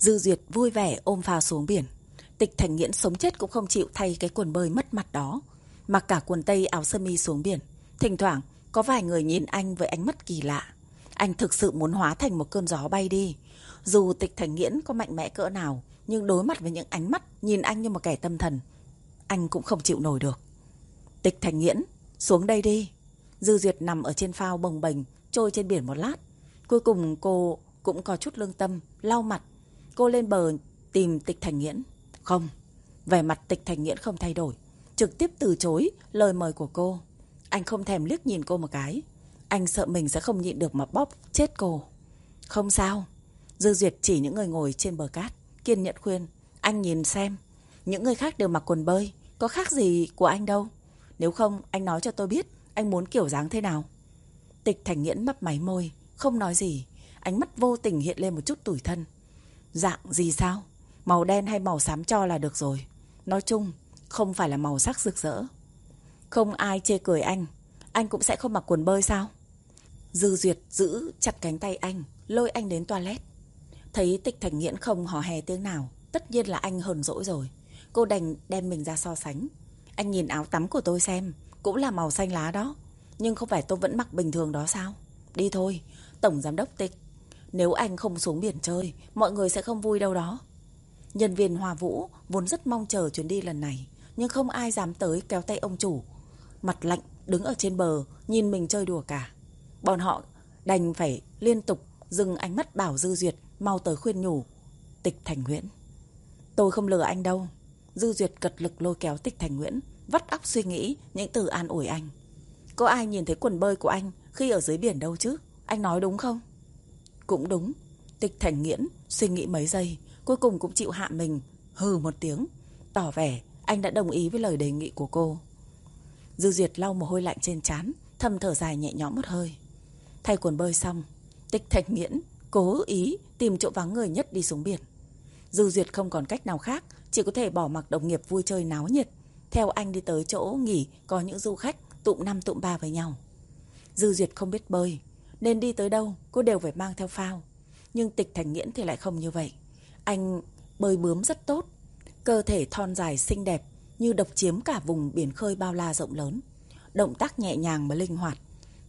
Dư Duyệt vui vẻ ôm phao xuống biển. Tịch Thành Nghiễn sống chết cũng không chịu thay cái quần bơi mất mặt đó. Mặc cả quần tây áo sơ mi xuống biển. Thỉnh thoảng có vài người nhìn anh với ánh mắt kỳ lạ. Anh thực sự muốn hóa thành một cơn gió bay đi. Dù Tịch Thành Nghiễn có mạnh mẽ cỡ nào, nhưng đối mặt với những ánh mắt nhìn anh như một kẻ tâm thần, anh cũng không chịu nổi được. Tịch Thành Nghiễn, xuống đây đi. Dư Duyệt nằm ở trên phao bồng bềnh, trôi trên biển một lát. Cuối cùng cô cũng có chút lương tâm, lau mặt. Cô lên bờ tìm Tịch Thành Nghiễn. Không, vẻ mặt Tịch Thành Nghiễn không thay đổi. Trực tiếp từ chối lời mời của cô. Anh không thèm liếc nhìn cô một cái. Anh sợ mình sẽ không nhịn được mà bóp chết cô. Không sao. Dư Duyệt chỉ những người ngồi trên bờ cát. Kiên nhẫn khuyên. Anh nhìn xem. Những người khác đều mặc quần bơi. Có khác gì của anh đâu. Nếu không, anh nói cho tôi biết anh muốn kiểu dáng thế nào. Tịch Thành Nghiễn mấp máy môi. Không nói gì. Ánh mắt vô tình hiện lên một chút tủi thân. Dạng gì sao? Màu đen hay màu xám cho là được rồi. Nói chung, không phải là màu sắc rực rỡ. Không ai chê cười anh. Anh cũng sẽ không mặc quần bơi sao? Dư Duyệt giữ chặt cánh tay anh, lôi anh đến toilet. Thấy tịch thành nghiễn không hò hè tiếng nào, tất nhiên là anh hờn dỗi rồi. Cô đành đem mình ra so sánh. Anh nhìn áo tắm của tôi xem, cũng là màu xanh lá đó. Nhưng không phải tôi vẫn mặc bình thường đó sao? Đi thôi, Tổng Giám đốc Tịch. Nếu anh không xuống biển chơi, mọi người sẽ không vui đâu đó. Nhân viên Hòa Vũ vốn rất mong chờ chuyến đi lần này, nhưng không ai dám tới kéo tay ông chủ. Mặt lạnh, đứng ở trên bờ, nhìn mình chơi đùa cả. Bọn họ đành phải liên tục dừng ánh mắt bảo Dư Duyệt mau tới khuyên nhủ. Tịch Thành Nguyễn. Tôi không lừa anh đâu. Dư Duyệt cật lực lôi kéo Tịch Thành Nguyễn, vắt óc suy nghĩ những từ an ủi anh. Có ai nhìn thấy quần bơi của anh khi ở dưới biển đâu chứ? Anh nói đúng không? Cũng đúng. Tịch Thành Nghiễn suy nghĩ mấy giây, cuối cùng cũng chịu hạ mình, hừ một tiếng, tỏ vẻ anh đã đồng ý với lời đề nghị của cô. Dư Duyệt lau mồ hôi lạnh trên trán, thầm thở dài nhẹ nhõm một hơi. Thay quần bơi xong, Tịch Thạch Nghiễn cố ý tìm chỗ vắng người nhất đi xuống biển. Dư Duyệt không còn cách nào khác, chỉ có thể bỏ mặc đồng nghiệp vui chơi náo nhiệt, theo anh đi tới chỗ nghỉ có những du khách tụm năm tụm ba với nhau. Dư Duyệt không biết bơi, nên đi tới đâu cô đều phải mang theo phao. Nhưng Tịch Thành Nghiễn thì lại không như vậy. Anh bơi bướm rất tốt, cơ thể thon dài xinh đẹp như độc chiếm cả vùng biển khơi bao la rộng lớn. Động tác nhẹ nhàng mà linh hoạt.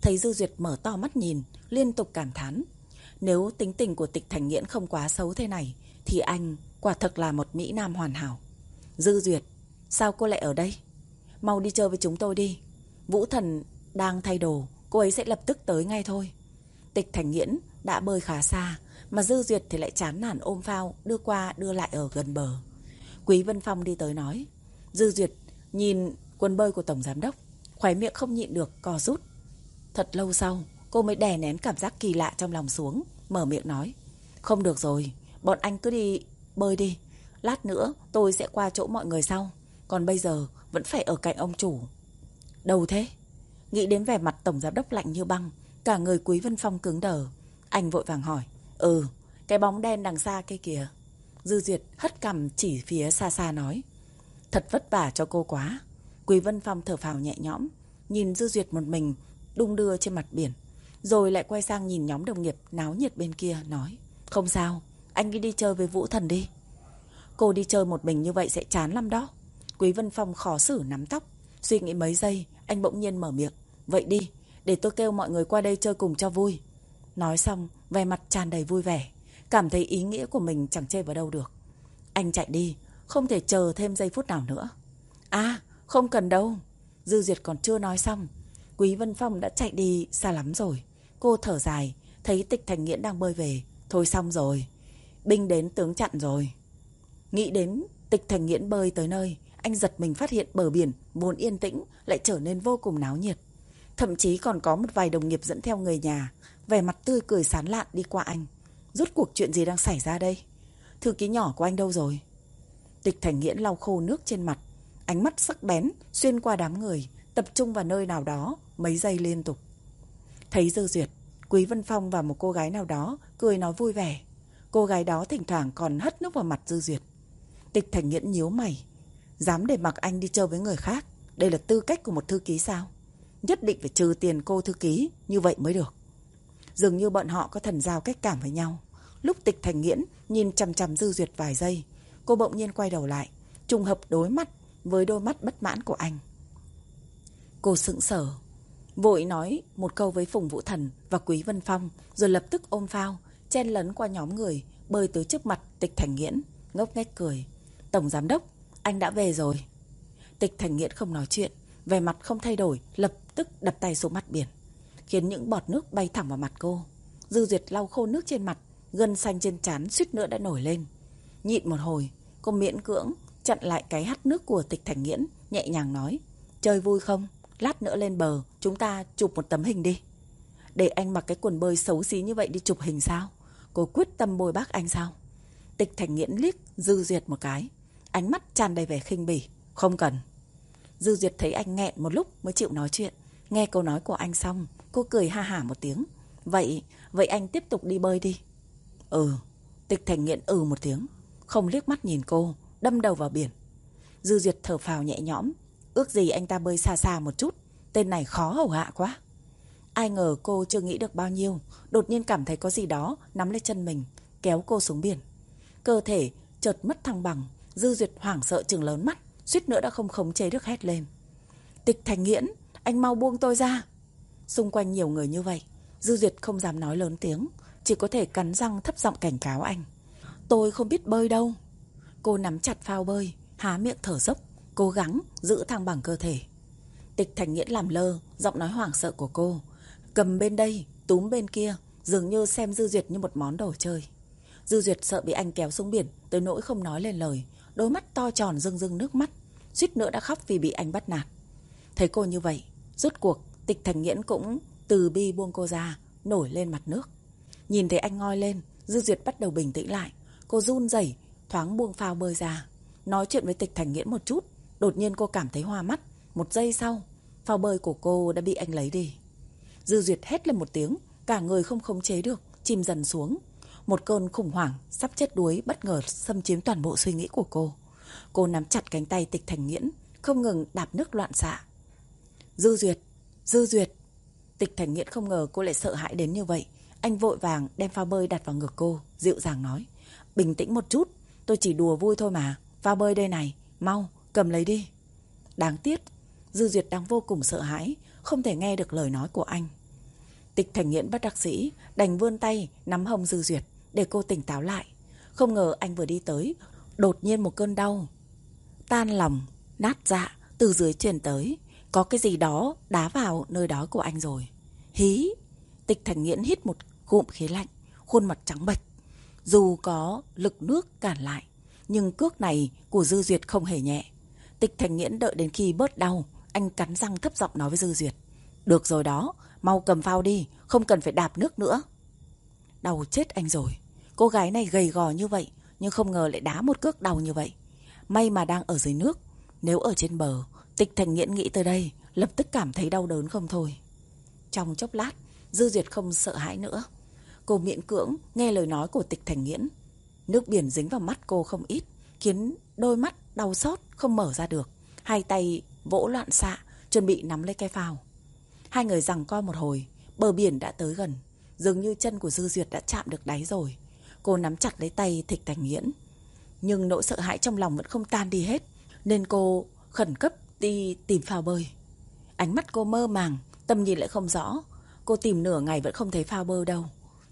Thấy Dư Duyệt mở to mắt nhìn, liên tục cảm thán. Nếu tính tình của Tịch Thành Nghiễn không quá xấu thế này, thì anh quả thực là một Mỹ Nam hoàn hảo. Dư Duyệt, sao cô lại ở đây? Mau đi chơi với chúng tôi đi. Vũ Thần đang thay đồ, cô ấy sẽ lập tức tới ngay thôi. Tịch Thành Nghiễn đã bơi khá xa, mà Dư Duyệt thì lại chán nản ôm phao, đưa qua đưa lại ở gần bờ. Quý Vân Phong đi tới nói. Dư Duyệt nhìn quần bơi của Tổng Giám Đốc, khóe miệng không nhịn được, co rút. Thật lâu sau, cô mới đè nén cảm giác kỳ lạ trong lòng xuống, mở miệng nói. Không được rồi, bọn anh cứ đi bơi đi. Lát nữa tôi sẽ qua chỗ mọi người sau. Còn bây giờ vẫn phải ở cạnh ông chủ. Đâu thế? Nghĩ đến vẻ mặt Tổng Giám Đốc lạnh như băng, cả người Quý Vân Phong cứng đờ. Anh vội vàng hỏi. Ừ, cái bóng đen đằng xa kia kìa. Dư Duyệt hất cằm chỉ phía xa xa nói. Thật vất vả cho cô quá. Quý Vân Phong thở phào nhẹ nhõm, nhìn Dư Duyệt một mình, đung đưa trên mặt biển. Rồi lại quay sang nhìn nhóm đồng nghiệp náo nhiệt bên kia, nói. Không sao, anh đi đi chơi với Vũ Thần đi. Cô đi chơi một mình như vậy sẽ chán lắm đó. Quý Vân Phong khó xử nắm tóc. Suy nghĩ mấy giây, anh bỗng nhiên mở miệng. Vậy đi, để tôi kêu mọi người qua đây chơi cùng cho vui. Nói xong, vẻ mặt tràn đầy vui vẻ. Cảm thấy ý nghĩa của mình chẳng chê vào đâu được. Anh chạy đi, không thể chờ thêm giây phút nào nữa. À, không cần đâu. Dư Duyệt còn chưa nói xong. Quý Vân Phong đã chạy đi xa lắm rồi. Cô thở dài, thấy tịch thành nghiễn đang bơi về. Thôi xong rồi. Binh đến tướng chặn rồi. Nghĩ đến tịch thành nghiễn bơi tới nơi, anh giật mình phát hiện bờ biển vốn yên tĩnh lại trở nên vô cùng náo nhiệt. Thậm chí còn có một vài đồng nghiệp dẫn theo người nhà, vẻ mặt tươi cười sán lạn đi qua anh. Rốt cuộc chuyện gì đang xảy ra đây? Thư ký nhỏ của anh đâu rồi? Tịch Thành Nghiễn lau khô nước trên mặt, ánh mắt sắc bén xuyên qua đám người, tập trung vào nơi nào đó mấy giây liên tục. Thấy Dư Duyệt, Quý Vân Phong và một cô gái nào đó cười nói vui vẻ. Cô gái đó thỉnh thoảng còn hất nước vào mặt Dư Duyệt. Tịch Thành Nghiễn nhíu mày, dám để mặc anh đi chơi với người khác, đây là tư cách của một thư ký sao? Nhất định phải trừ tiền cô thư ký, như vậy mới được. Dường như bọn họ có thần giao cách cảm với nhau. lúc tịch thành nghiễn nhìn chằm chằm Dư Duyệt vài giây. Cô bỗng nhiên quay đầu lại, trùng hợp đối mắt với đôi mắt bất mãn của anh. Cô sững sờ, vội nói một câu với Phùng Vũ Thần và Quý Vân Phong, rồi lập tức ôm phao, chen lấn qua nhóm người, bơi tới trước mặt tịch thành nghiễn, ngốc nghếch cười. Tổng giám đốc, anh đã về rồi. Tịch thành nghiễn không nói chuyện, vẻ mặt không thay đổi, lập tức đập tay xuống mặt biển, khiến những bọt nước bay thẳng vào mặt cô. Dư Duyệt lau khô nước trên mặt, gân xanh trên trán suýt nữa đã nổi lên. Nhịn một hồi, cô miễn cưỡng chặn lại cái hắt nước của tịch thành nghiễn, nhẹ nhàng nói. Chơi vui không? Lát nữa lên bờ, chúng ta chụp một tấm hình đi. Để anh mặc cái quần bơi xấu xí như vậy đi chụp hình sao? Cô quyết tâm bồi bác anh sao? Tịch thành nghiễn liếc Dư Duyệt một cái. Ánh mắt tràn đầy vẻ khinh bỉ. Không cần. Dư Duyệt thấy anh nghẹn một lúc mới chịu nói chuyện. Nghe câu nói của anh xong, cô cười ha hả một tiếng. Vậy, vậy anh tiếp tục đi bơi đi. Ừ, tịch thành nghiện ừ một tiếng. Không liếc mắt nhìn cô, đâm đầu vào biển. Dư Duyệt thở phào nhẹ nhõm. Ước gì anh ta bơi xa xa một chút. Tên này khó hầu hạ quá. Ai ngờ cô chưa nghĩ được bao nhiêu. Đột nhiên cảm thấy có gì đó nắm lấy chân mình, kéo cô xuống biển. Cơ thể chợt mất thăng bằng. Dư Duyệt hoảng sợ trừng lớn mắt. Suýt nữa đã không khống chế được hét lên. Tịch thành nghiễn, anh mau buông tôi ra. Xung quanh nhiều người như vậy. Dư Duyệt không dám nói lớn tiếng. Chỉ có thể cắn răng thấp giọng cảnh cáo anh. Tôi không biết bơi đâu. Cô nắm chặt phao bơi, há miệng thở dốc, cố gắng giữ thăng bằng cơ thể. Tịch Thành Nghĩa làm lơ, giọng nói hoảng sợ của cô. Cầm bên đây, túm bên kia, dường như xem Dư Duyệt như một món đồ chơi. Dư Duyệt sợ bị anh kéo xuống biển, tới nỗi không nói lên lời. Đôi mắt to tròn rưng rưng nước mắt, suýt nữa đã khóc vì bị anh bắt nạt. Thấy cô như vậy, rốt cuộc, Tịch Thành Nghiễn cũng từ bi buông cô ra, nổi lên mặt nước. Nhìn thấy anh ngoi lên, Dư Duyệt bắt đầu bình tĩnh lại. Cô run rẩy thoáng buông phao bơi ra. Nói chuyện với Tịch Thành Nghiễn một chút, đột nhiên cô cảm thấy hoa mắt. Một giây sau, phao bơi của cô đã bị anh lấy đi. Dư Duyệt hét lên một tiếng, cả người không khống chế được, chìm dần xuống. Một cơn khủng hoảng, sắp chết đuối bất ngờ xâm chiếm toàn bộ suy nghĩ của cô. Cô nắm chặt cánh tay Tịch Thành Nghiễn, không ngừng đạp nước loạn xạ. Dư Duyệt, Dư Duyệt. Tịch Thành Nghiễn không ngờ cô lại sợ hãi đến như vậy. Anh vội vàng đem phao bơi đặt vào ngực cô, dịu dàng nói. Bình tĩnh một chút, tôi chỉ đùa vui thôi mà. Phao bơi đây này, mau, cầm lấy đi. Đáng tiếc, Dư Duyệt đang vô cùng sợ hãi, không thể nghe được lời nói của anh. Tịch Thành Nghiễn bất đắc sĩ, đành vươn tay, nắm hông Dư Duyệt, để cô tỉnh táo lại. Không ngờ anh vừa đi tới, đột nhiên một cơn đau. Tan lòng, nát dạ, từ dưới truyền tới. Có cái gì đó đá vào nơi đó của anh rồi. Hí! Tịch Thành Nghiễn hít một cụm khí lạnh, khuôn mặt trắng bệch. Dù có lực nước cản lại, nhưng cước này của Dư Duyệt không hề nhẹ. Tịch Thành Nghiễn đợi đến khi bớt đau, anh cắn răng thấp giọng nói với Dư Duyệt. Được rồi đó, mau cầm phao đi, không cần phải đạp nước nữa. Đau chết anh rồi. Cô gái này gầy gò như vậy, nhưng không ngờ lại đá một cước đau như vậy. May mà đang ở dưới nước. Nếu ở trên bờ, Tịch Thành Nghiễn nghĩ tới đây, lập tức cảm thấy đau đớn không thôi. Trong chốc lát, Dư Duyệt không sợ hãi nữa. Cô miễn cưỡng nghe lời nói của Tịch Thành Nghiễn. Nước biển dính vào mắt cô không ít, khiến đôi mắt đau xót không mở ra được. Hai tay vỗ loạn xạ, chuẩn bị nắm lấy cái phao. Hai người rằng co một hồi, bờ biển đã tới gần. Dường như chân của Dư Duyệt đã chạm được đáy rồi. Cô nắm chặt lấy tay Tịch Thành Nghiễn. Nhưng nỗi sợ hãi trong lòng vẫn không tan đi hết. Nên cô khẩn cấp đi tìm phao bơi. Ánh mắt cô mơ màng, tâm nhìn lại không rõ. Cô tìm nửa ngày vẫn không thấy phao bơi đâu.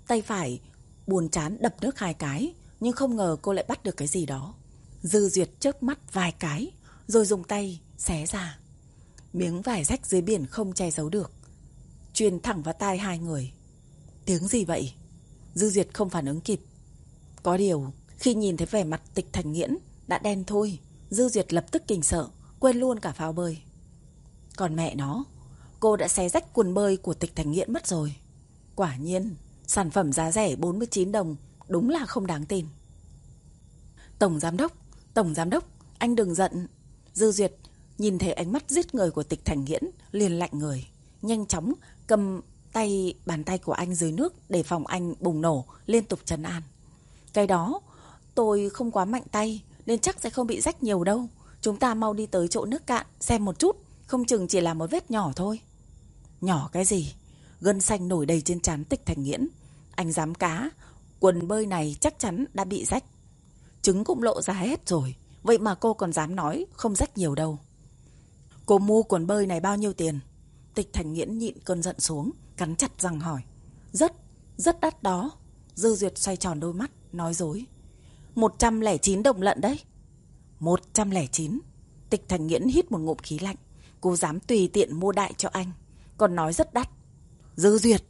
Tay phải buồn chán đập nước hai cái, nhưng không ngờ cô lại bắt được cái gì đó. Dư duyệt chớp mắt vài cái, rồi dùng tay xé ra. Miếng vải rách dưới biển không che giấu được. Truyền thẳng vào tai hai người. Tiếng gì vậy? Dư duyệt không phản ứng kịp. Có điều, khi nhìn thấy vẻ mặt tịch thành nghiễn, đã đen thôi. Dư duyệt lập tức kinh sợ, quên luôn cả phao bơi. Còn mẹ nó, cô đã xé rách quần bơi của tịch thành nghiện mất rồi. Quả nhiên, sản phẩm giá rẻ 49 đồng đúng là không đáng tin. Tổng giám đốc, tổng giám đốc, anh đừng giận. Dư Duyệt nhìn thấy ánh mắt giết người của tịch thành nghiễn, liền lạnh người. Nhanh chóng cầm tay bàn tay của anh dưới nước để phòng anh bùng nổ, liên tục trấn an. Cái đó, tôi không quá mạnh tay, nên chắc sẽ không bị rách nhiều đâu. Chúng ta mau đi tới chỗ nước cạn, xem một chút, không chừng chỉ là một vết nhỏ thôi. Nhỏ cái gì? Gân xanh nổi đầy trên trán tịch thành nghiễn. Anh dám cá, Quần bơi này chắc chắn đã bị rách. Trứng cũng lộ ra hết rồi. Vậy mà cô còn dám nói không rách nhiều đâu. Cô mua quần bơi này bao nhiêu tiền? Tịch Thành Nghiễn nhịn cơn giận xuống, cắn chặt răng hỏi. Rất, rất đắt đó. Dư Duyệt xoay tròn đôi mắt, nói dối. 109 đồng lận đấy. 109. Tịch Thành Nghiễn hít một ngụm khí lạnh. Cô dám tùy tiện mua đại cho anh. Còn nói rất đắt. Dư Duyệt.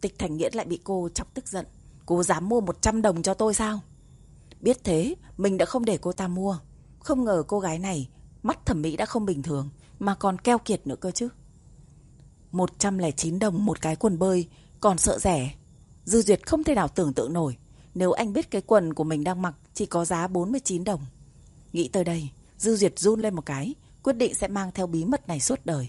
Tịch Thành Nghiễn lại bị cô chọc tức giận. Cô dám mua 100 đồng cho tôi sao? Biết thế, mình đã không để cô ta mua. Không ngờ cô gái này, mắt thẩm mỹ đã không bình thường, mà còn keo kiệt nữa cơ chứ. 109 đồng một cái quần bơi, còn sợ rẻ. Dư Duyệt không thể nào tưởng tượng nổi, nếu anh biết cái quần của mình đang mặc chỉ có giá 49 đồng. Nghĩ tới đây, Dư Duyệt run lên một cái, quyết định sẽ mang theo bí mật này suốt đời.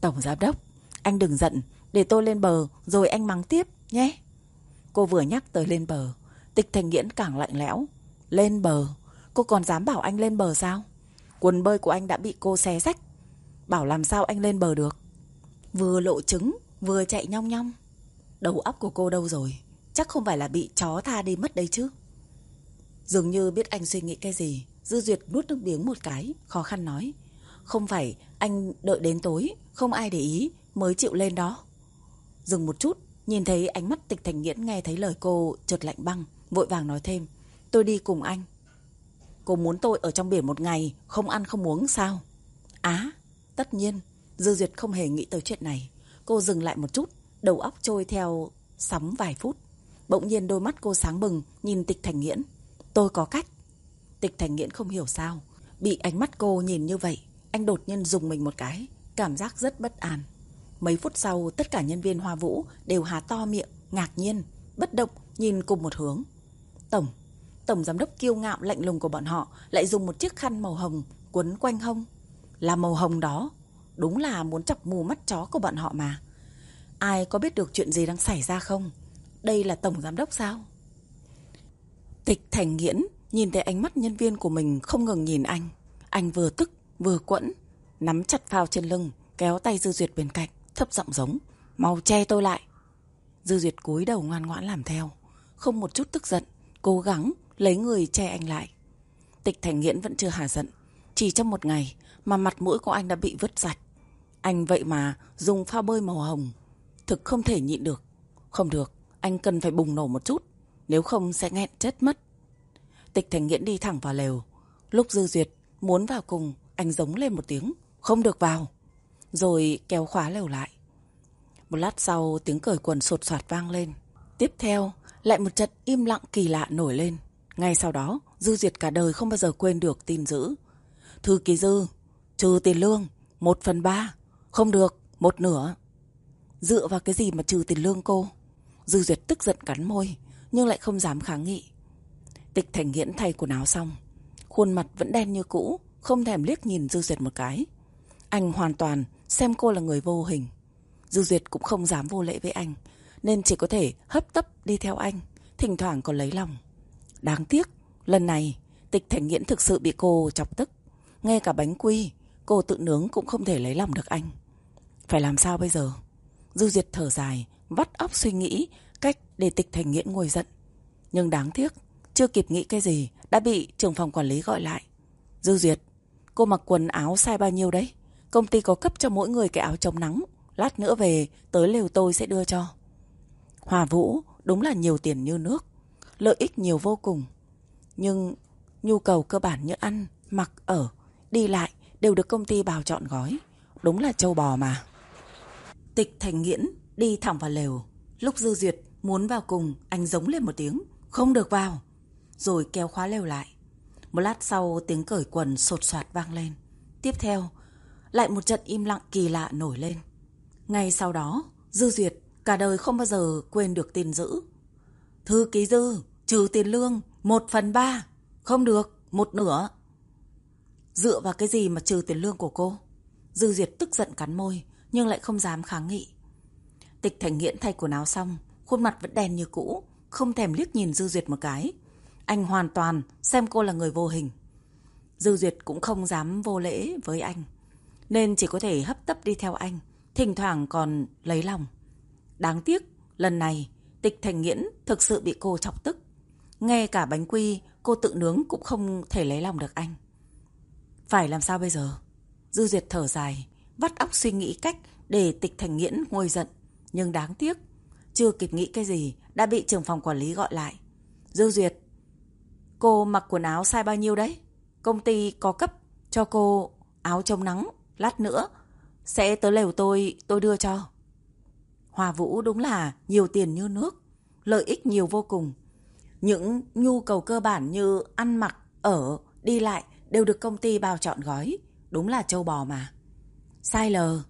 Tổng giám đốc, anh đừng giận, để tôi lên bờ rồi anh mắng tiếp nhé. Cô vừa nhắc tới lên bờ, tịch thành nghiễn càng lạnh lẽo. Lên bờ, cô còn dám bảo anh lên bờ sao? Quần bơi của anh đã bị cô xé rách. Bảo làm sao anh lên bờ được? Vừa lộ trứng, vừa chạy nhong nhong. Đầu óc của cô đâu rồi? Chắc không phải là bị chó tha đi mất đây chứ. Dường như biết anh suy nghĩ cái gì, Dư Duyệt nuốt nước miếng một cái, khó khăn nói. Không phải anh đợi đến tối, không ai để ý, mới chịu lên đó. Dừng một chút, nhìn thấy ánh mắt tịch thành nghiễn nghe thấy lời cô trượt lạnh băng, vội vàng nói thêm. Tôi đi cùng anh. Cô muốn tôi ở trong biển một ngày, không ăn không uống sao? Á, tất nhiên, Dư Duyệt không hề nghĩ tới chuyện này. Cô dừng lại một chút, đầu óc trôi theo sóng vài phút. Bỗng nhiên đôi mắt cô sáng bừng, nhìn tịch thành nghiễn. Tôi có cách. Tịch thành nghiễn không hiểu sao. Bị ánh mắt cô nhìn như vậy, anh đột nhiên dùng mình một cái. Cảm giác rất bất an. Mấy phút sau, tất cả nhân viên Hoa Vũ đều há to miệng, ngạc nhiên, bất động, nhìn cùng một hướng. Tổng, Tổng giám đốc kiêu ngạo lạnh lùng của bọn họ lại dùng một chiếc khăn màu hồng quấn quanh hông. Là màu hồng đó, đúng là muốn chọc mù mắt chó của bọn họ mà. Ai có biết được chuyện gì đang xảy ra không? Đây là tổng giám đốc sao? Tịch Thành Nghiễn nhìn thấy ánh mắt nhân viên của mình không ngừng nhìn anh. Anh vừa tức vừa quẫn, nắm chặt phao trên lưng, kéo tay Dư Duyệt bên cạnh, thấp giọng giống. Mau che tôi lại. Dư Duyệt cúi đầu ngoan ngoãn làm theo. Không một chút tức giận, cố gắng lấy người che anh lại. Tịch Thành Nghiễn vẫn chưa hà giận. Chỉ trong một ngày mà mặt mũi của anh đã bị vứt sạch. Anh vậy mà dùng phao bơi màu hồng. Thực không thể nhịn được. Không được, anh cần phải bùng nổ một chút. Nếu không sẽ nghẹn chết mất. Tịch Thành Nghiễn đi thẳng vào lều. Lúc Dư Duyệt muốn vào cùng, anh giống lên một tiếng. Không được vào. Rồi kéo khóa lều lại. Một lát sau tiếng cởi quần sột soạt vang lên. Tiếp theo lại một trận im lặng kỳ lạ nổi lên. Ngay sau đó, Dư Duyệt cả đời không bao giờ quên được tin dữ. Thư ký Dư, trừ tiền lương, một phần ba, không được, một nửa. Dựa vào cái gì mà trừ tiền lương cô? Dư Duyệt tức giận cắn môi, nhưng lại không dám kháng nghị. Tịch Thành Hiễn thay quần áo xong. Khuôn mặt vẫn đen như cũ, không thèm liếc nhìn Dư Duyệt một cái. Anh hoàn toàn xem cô là người vô hình. Dư Duyệt cũng không dám vô lễ với anh, nên chỉ có thể hấp tấp đi theo anh, thỉnh thoảng còn lấy lòng. Đáng tiếc, lần này Tịch Thành Nghiễn thực sự bị cô chọc tức. Ngay cả bánh quy, cô tự nướng cũng không thể lấy lòng được anh. Phải làm sao bây giờ? Dư Duyệt thở dài, vắt óc suy nghĩ cách để Tịch Thành Nghiễn ngồi giận. Nhưng đáng tiếc, chưa kịp nghĩ cái gì, đã bị trưởng phòng quản lý gọi lại. Dư Duyệt, cô mặc quần áo sai bao nhiêu đấy? Công ty có cấp cho mỗi người cái áo chống nắng. Lát nữa về, tới lều tôi sẽ đưa cho. Hòa Vũ đúng là nhiều tiền như nước. Lợi ích nhiều vô cùng. Nhưng nhu cầu cơ bản như ăn, mặc, ở, đi lại đều được công ty bào chọn gói. Đúng là châu bò mà. Tịch Thành Nghiễn đi thẳng vào lều. Lúc Dư Duyệt muốn vào cùng, anh giống lên một tiếng. Không được vào. Rồi kéo khóa lều lại. Một lát sau tiếng cởi quần sột soạt vang lên. Tiếp theo, lại một trận im lặng kỳ lạ nổi lên. Ngay sau đó, Dư Duyệt cả đời không bao giờ quên được tin dữ. Thư ký Dư, trừ tiền lương, một phần ba. Không được, một nửa. Dựa vào cái gì mà trừ tiền lương của cô? Dư Duyệt tức giận cắn môi, nhưng lại không dám kháng nghị. Tịch Thành Nghiễn thay quần áo xong, khuôn mặt vẫn đen như cũ, không thèm liếc nhìn Dư Duyệt một cái. Anh hoàn toàn xem cô là người vô hình. Dư Duyệt cũng không dám vô lễ với anh, nên chỉ có thể hấp tấp đi theo anh, thỉnh thoảng còn lấy lòng. Đáng tiếc, lần này Tịch Thành Nghiễn thực sự bị cô chọc tức. Nghe cả bánh quy cô tự nướng cũng không thể lấy lòng được anh. Phải làm sao bây giờ? Dư Duyệt thở dài, vắt óc suy nghĩ cách để Tịch Thành Nghiễn ngồi giận. Nhưng đáng tiếc, chưa kịp nghĩ cái gì đã bị trưởng phòng quản lý gọi lại. Dư Duyệt, cô mặc quần áo sai bao nhiêu đấy? Công ty có cấp cho cô áo chống nắng, lát nữa sẽ tới lều tôi, tôi đưa cho. Hòa Vũ đúng là nhiều tiền như nước, lợi ích nhiều vô cùng. Những nhu cầu cơ bản như ăn mặc, ở, đi lại đều được công ty bao trọn gói. Đúng là châu bò mà. Sai lờ.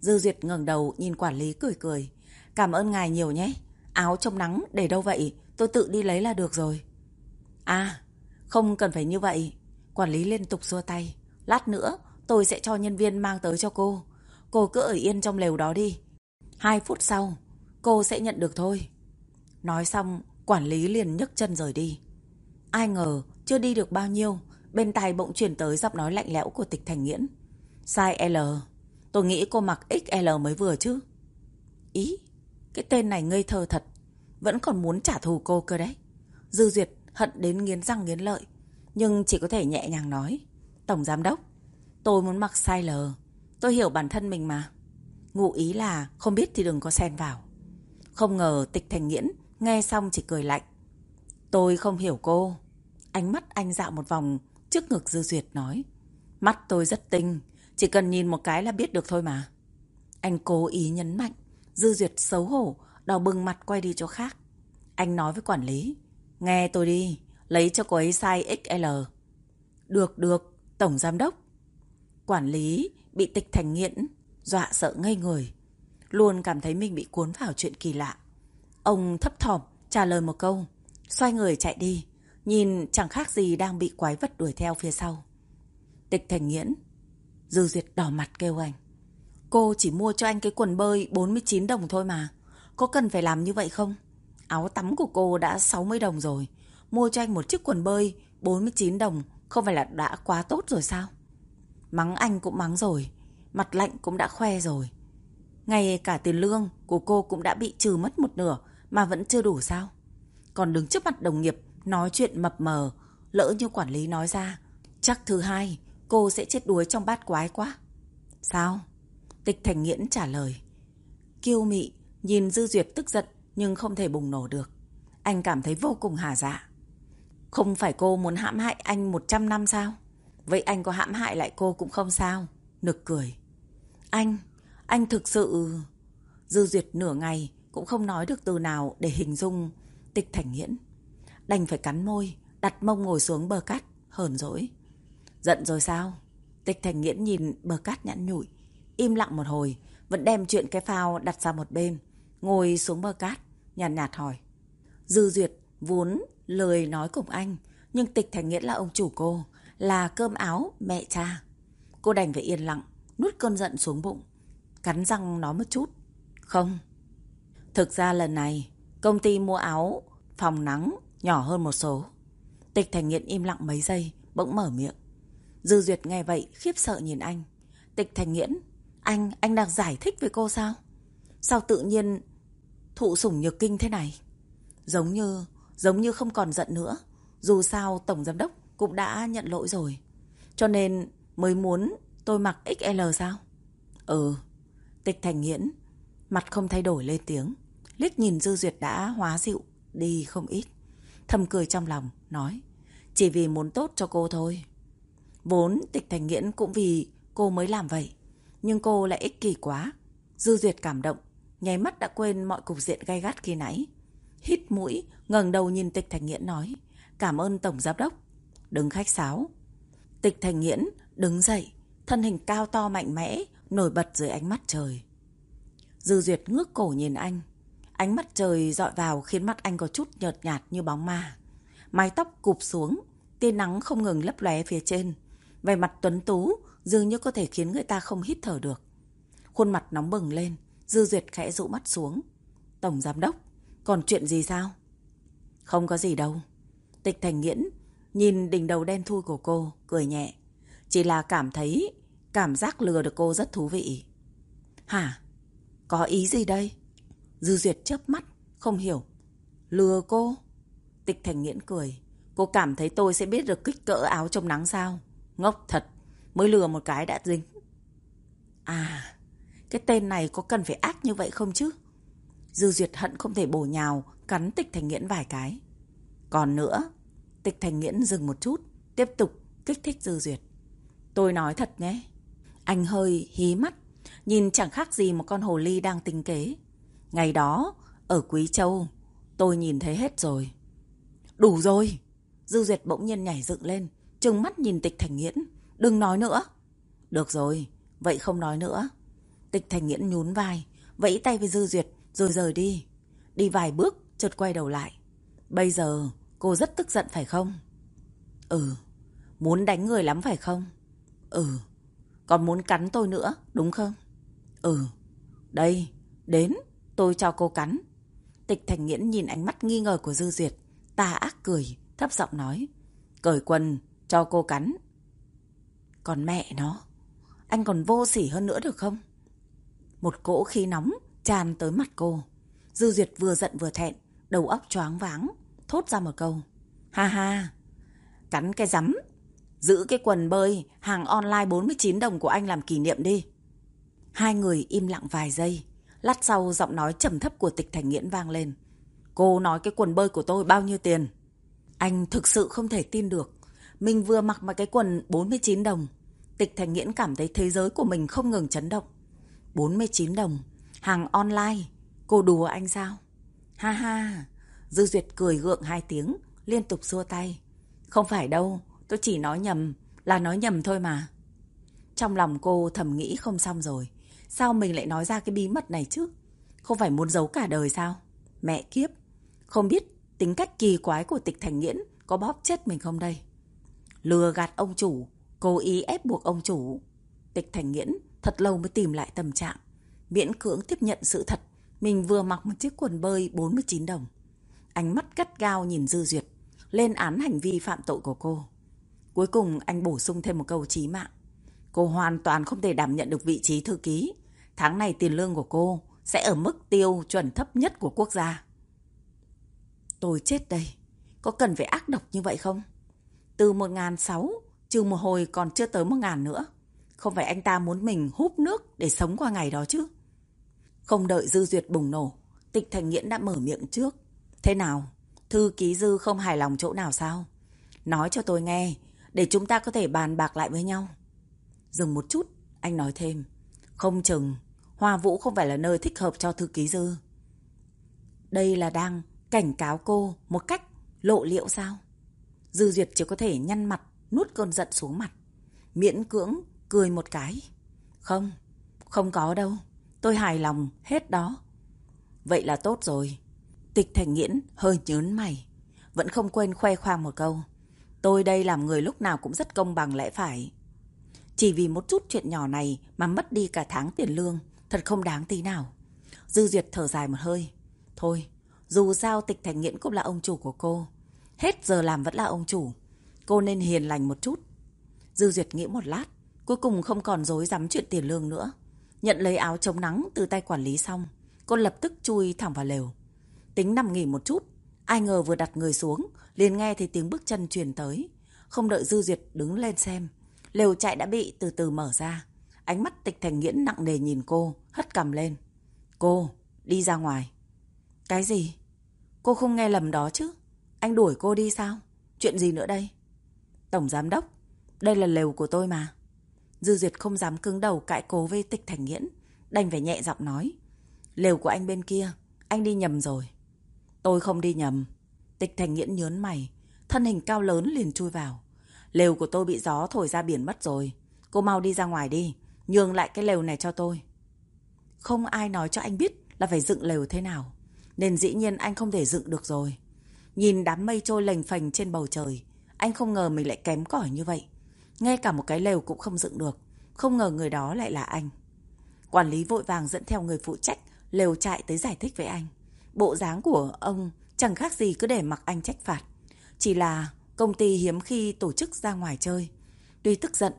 Dư Duyệt ngẩng đầu nhìn quản lý cười cười. Cảm ơn ngài nhiều nhé. Áo trong nắng để đâu vậy? Tôi tự đi lấy là được rồi. À, không cần phải như vậy. Quản lý liên tục xua tay. Lát nữa tôi sẽ cho nhân viên mang tới cho cô. Cô cứ ở yên trong lều đó đi. Hai phút sau, cô sẽ nhận được thôi. Nói xong, quản lý liền nhấc chân rời đi. Ai ngờ, chưa đi được bao nhiêu, bên tai bỗng chuyển tới giọng nói lạnh lẽo của tịch thành nghiễn. Sai L, tôi nghĩ cô mặc XL mới vừa chứ. Ý, cái tên này ngây thơ thật, vẫn còn muốn trả thù cô cơ đấy. Dư Duyệt hận đến nghiến răng nghiến lợi, nhưng chỉ có thể nhẹ nhàng nói. Tổng Giám Đốc, tôi muốn mặc sai lờ. tôi hiểu bản thân mình mà. Ngụ ý là không biết thì đừng có xen vào. Không ngờ tịch thành nghiễn nghe xong chỉ cười lạnh. Tôi không hiểu cô. Ánh mắt anh dạo một vòng trước ngực Dư Duyệt nói. Mắt tôi rất tinh, chỉ cần nhìn một cái là biết được thôi mà. Anh cố ý nhấn mạnh. Dư Duyệt xấu hổ, đỏ bừng mặt quay đi chỗ khác. Anh nói với quản lý. Nghe tôi đi, lấy cho cô ấy size XL. Được, được, Tổng Giám Đốc. Quản lý bị tịch thành nghiện, dọa sợ ngây người. Luôn cảm thấy mình bị cuốn vào chuyện kỳ lạ. Ông thấp thỏm trả lời một câu, xoay người chạy đi, nhìn chẳng khác gì đang bị quái vật đuổi theo phía sau. Tịch thành nghiễn, Dư Duyệt đỏ mặt kêu anh. Cô chỉ mua cho anh cái quần bơi 49 đồng thôi mà. Có cần phải làm như vậy không? Áo tắm của cô đã 60 đồng rồi. Mua cho anh một chiếc quần bơi 49 đồng không phải là đã quá tốt rồi sao? Mắng anh cũng mắng rồi. Mặt lạnh cũng đã khoe rồi. Ngay cả tiền lương của cô cũng đã bị trừ mất một nửa mà vẫn chưa đủ sao? Còn đứng trước mặt đồng nghiệp nói chuyện mập mờ, lỡ như quản lý nói ra. Chắc thứ hai, cô sẽ chết đuối trong bát quái quá. Sao? Tịch Thành Nghiễn trả lời. Kiêu mị, nhìn Dư Duyệt tức giận nhưng không thể bùng nổ được. Anh cảm thấy vô cùng hà dạ. Không phải cô muốn hãm hại anh 100 năm sao? Vậy anh có hãm hại lại cô cũng không sao. Nực cười. Anh, anh thực sự... Dư Duyệt nửa ngày cũng không nói được từ nào để hình dung tịch thành nghiễn. Đành phải cắn môi, đặt mông ngồi xuống bờ cát, hờn dỗi. Giận rồi sao? Tịch thành nghiễn nhìn bờ cát nhẵn nhụi, im lặng một hồi, vẫn đem chuyện cái phao đặt ra một bên, ngồi xuống bờ cát, nhàn nhạt, nhạt hỏi. Dư Duyệt vốn lời nói cùng anh, nhưng tịch thành nghĩa là ông chủ cô, là cơm áo mẹ cha. Cô đành phải yên lặng, nuốt cơn giận xuống bụng, cắn răng nói một chút. Không. Thực ra lần này, công ty mua áo phòng nắng nhỏ hơn một số. Tịch thành nghiện im lặng mấy giây, bỗng mở miệng. Dư Duyệt nghe vậy, khiếp sợ nhìn anh. Tịch thành nghiễn, anh, anh đang giải thích với cô sao? Sao tự nhiên thụ sủng nhược kinh thế này? Giống như, giống như không còn giận nữa. Dù sao Tổng Giám Đốc cũng đã nhận lỗi rồi. Cho nên mới muốn tôi mặc XL sao? Ừ, tịch thành nghiễn, mặt không thay đổi lên tiếng. Liếc nhìn Dư Duyệt đã hóa dịu, đi không ít. Thầm cười trong lòng, nói, chỉ vì muốn tốt cho cô thôi. Vốn tịch thành nghiễn cũng vì cô mới làm vậy. Nhưng cô lại ích kỷ quá. Dư Duyệt cảm động, nháy mắt đã quên mọi cục diện gay gắt khi nãy. Hít mũi, ngẩng đầu nhìn tịch thành nghiễn nói, cảm ơn Tổng Giám Đốc. Đừng khách sáo. Tịch thành nghiễn đứng dậy, thân hình cao to mạnh mẽ, nổi bật dưới ánh mắt trời. Dư Duyệt ngước cổ nhìn anh. Ánh mắt trời dọi vào khiến mắt anh có chút nhợt nhạt như bóng ma. Mái tóc cụp xuống, tia nắng không ngừng lấp lóe phía trên. Về mặt tuấn tú, dường như có thể khiến người ta không hít thở được. Khuôn mặt nóng bừng lên, Dư Duyệt khẽ dụ mắt xuống. Tổng Giám Đốc, còn chuyện gì sao? Không có gì đâu. Tịch Thành Nghiễn nhìn đỉnh đầu đen thui của cô, cười nhẹ. Chỉ là cảm thấy cảm giác lừa được cô rất thú vị. Hả? Có ý gì đây? Dư Duyệt chớp mắt, không hiểu, Lừa cô? Tịch Thành Nghiễn cười. Cô cảm thấy tôi sẽ biết được kích cỡ áo trong nắng sao? Ngốc thật, mới lừa một cái đã dính. À, cái tên này có cần phải ác như vậy không chứ? Dư Duyệt hận không thể bổ nhào, cắn Tịch Thành Nghiễn vài cái. Còn nữa, Tịch Thành Nghiễn dừng một chút, tiếp tục kích thích Dư Duyệt. Tôi nói thật nhé. Anh hơi hí mắt, nhìn chẳng khác gì một con hồ ly đang tinh kế. Ngày đó, ở Quý Châu, tôi nhìn thấy hết rồi. Đủ rồi! Dư Duyệt bỗng nhiên nhảy dựng lên, trừng mắt nhìn Tịch Thành Nghiễn. Đừng nói nữa. Được rồi, vậy không nói nữa. Tịch Thành Nghiễn nhún vai, vẫy tay với Dư Duyệt rồi rời đi. Đi vài bước, chợt quay đầu lại. Bây giờ, cô rất tức giận phải không? Ừ. Muốn đánh người lắm phải không? Ừ. Còn muốn cắn tôi nữa, đúng không? Ừ. Đây, đến, tôi cho cô cắn. Tịch Thành Nghiễn nhìn ánh mắt nghi ngờ của Dư Duyệt. Ta ác cười, thấp giọng nói. Cởi quần, cho cô cắn. Còn mẹ nó, anh còn vô sỉ hơn nữa được không? Một cỗ khí nóng tràn tới mặt cô. Dư Duyệt vừa giận vừa thẹn, đầu óc choáng váng, thốt ra một câu. Ha ha, cắn cái rắm, giữ cái quần bơi hàng online 49 đồng của anh làm kỷ niệm đi. Hai người im lặng vài giây, lát sau giọng nói trầm thấp của tịch thành nghiễn vang lên. Cô nói cái quần bơi của tôi bao nhiêu tiền? Anh thực sự không thể tin được. Mình vừa mặc mà cái quần 49 đồng. Tịch Thành Nghiễn cảm thấy thế giới của mình không ngừng chấn động. 49 đồng, hàng online, cô đùa anh sao? Ha ha, Dư Duyệt cười gượng hai tiếng, liên tục xua tay. Không phải đâu, tôi chỉ nói nhầm, là nói nhầm thôi mà. Trong lòng cô thầm nghĩ không xong rồi. Sao mình lại nói ra cái bí mật này chứ? Không phải muốn giấu cả đời sao? Mẹ kiếp, không biết tính cách kỳ quái của tịch thành nghiễn có bóp chết mình không đây? Lừa gạt ông chủ, cố ý ép buộc ông chủ. Tịch thành nghiễn thật lâu mới tìm lại tâm trạng. Miễn cưỡng tiếp nhận sự thật, mình vừa mặc một chiếc quần bơi 49 đồng. Ánh mắt cắt gao nhìn Dư Duyệt, lên án hành vi phạm tội của cô. Cuối cùng anh bổ sung thêm một câu chí mạng. Cô hoàn toàn không thể đảm nhận được vị trí thư ký. Tháng này tiền lương của cô sẽ ở mức tiêu chuẩn thấp nhất của quốc gia. Tôi chết đây. Có cần phải ác độc như vậy không? Từ 1.600, trừ một hồi còn chưa tới 1.000 nữa. Không phải anh ta muốn mình húp nước để sống qua ngày đó chứ. Không đợi Dư Duyệt bùng nổ, Tịch Thành Nghiễn đã mở miệng trước. Thế nào? Thư ký Dư không hài lòng chỗ nào sao? Nói cho tôi nghe, để chúng ta có thể bàn bạc lại với nhau. Dừng một chút, anh nói thêm. Không chừng, Hoa Vũ không phải là nơi thích hợp cho thư ký Dư. Đây là đang cảnh cáo cô một cách lộ liễu sao? Dư Duyệt chỉ có thể nhăn mặt, nuốt cơn giận xuống mặt. Miễn cưỡng, cười một cái. Không, không có đâu. Tôi hài lòng hết đó. Vậy là tốt rồi. Tịch Thành Nghiễn hơi nhớn mày. Vẫn không quên khoe khoang một câu. Tôi đây làm người lúc nào cũng rất công bằng lẽ phải. Chỉ vì một chút chuyện nhỏ này mà mất đi cả tháng tiền lương. Thật không đáng tí nào. Dư Duyệt thở dài một hơi. Thôi, dù sao tịch thành nghiễn cũng là ông chủ của cô. Hết giờ làm vẫn là ông chủ. Cô nên hiền lành một chút. Dư Duyệt nghĩ một lát. Cuối cùng không còn dối dám chuyện tiền lương nữa. Nhận lấy áo chống nắng từ tay quản lý xong. Cô lập tức chui thẳng vào lều. Tính nằm nghỉ một chút. Ai ngờ vừa đặt người xuống. liền nghe thấy tiếng bước chân truyền tới. Không đợi Dư Duyệt đứng lên xem. Lều chạy đã bị từ từ mở ra. Ánh mắt tịch thành nghiễn nặng nề nhìn cô. Hất cầm lên. Cô, đi ra ngoài. Cái gì? Cô không nghe lầm đó chứ? Anh đuổi cô đi sao? Chuyện gì nữa đây? Tổng giám đốc, đây là lều của tôi mà. Dư Duyệt không dám cứng đầu cãi cố với tịch thành nghiễn. Đành phải nhẹ giọng nói. Lều của anh bên kia, anh đi nhầm rồi. Tôi không đi nhầm. Tịch thành nghiễn nhớn mày. Thân hình cao lớn liền chui vào. Lều của tôi bị gió thổi ra biển mất rồi. Cô mau đi ra ngoài đi. Nhường lại cái lều này cho tôi. Không ai nói cho anh biết là phải dựng lều thế nào nên dĩ nhiên anh không thể dựng được rồi. Nhìn đám mây trôi lềnh phềnh trên bầu trời, anh không ngờ mình lại kém cỏi như vậy. Ngay cả một cái lều cũng không dựng được, không ngờ người đó lại là anh. Quản lý vội vàng dẫn theo người phụ trách lều trại tới giải thích với anh. Bộ dáng của ông chẳng khác gì cứ để mặc anh trách phạt. Chỉ là công ty hiếm khi tổ chức ra ngoài chơi. Tuy tức giận,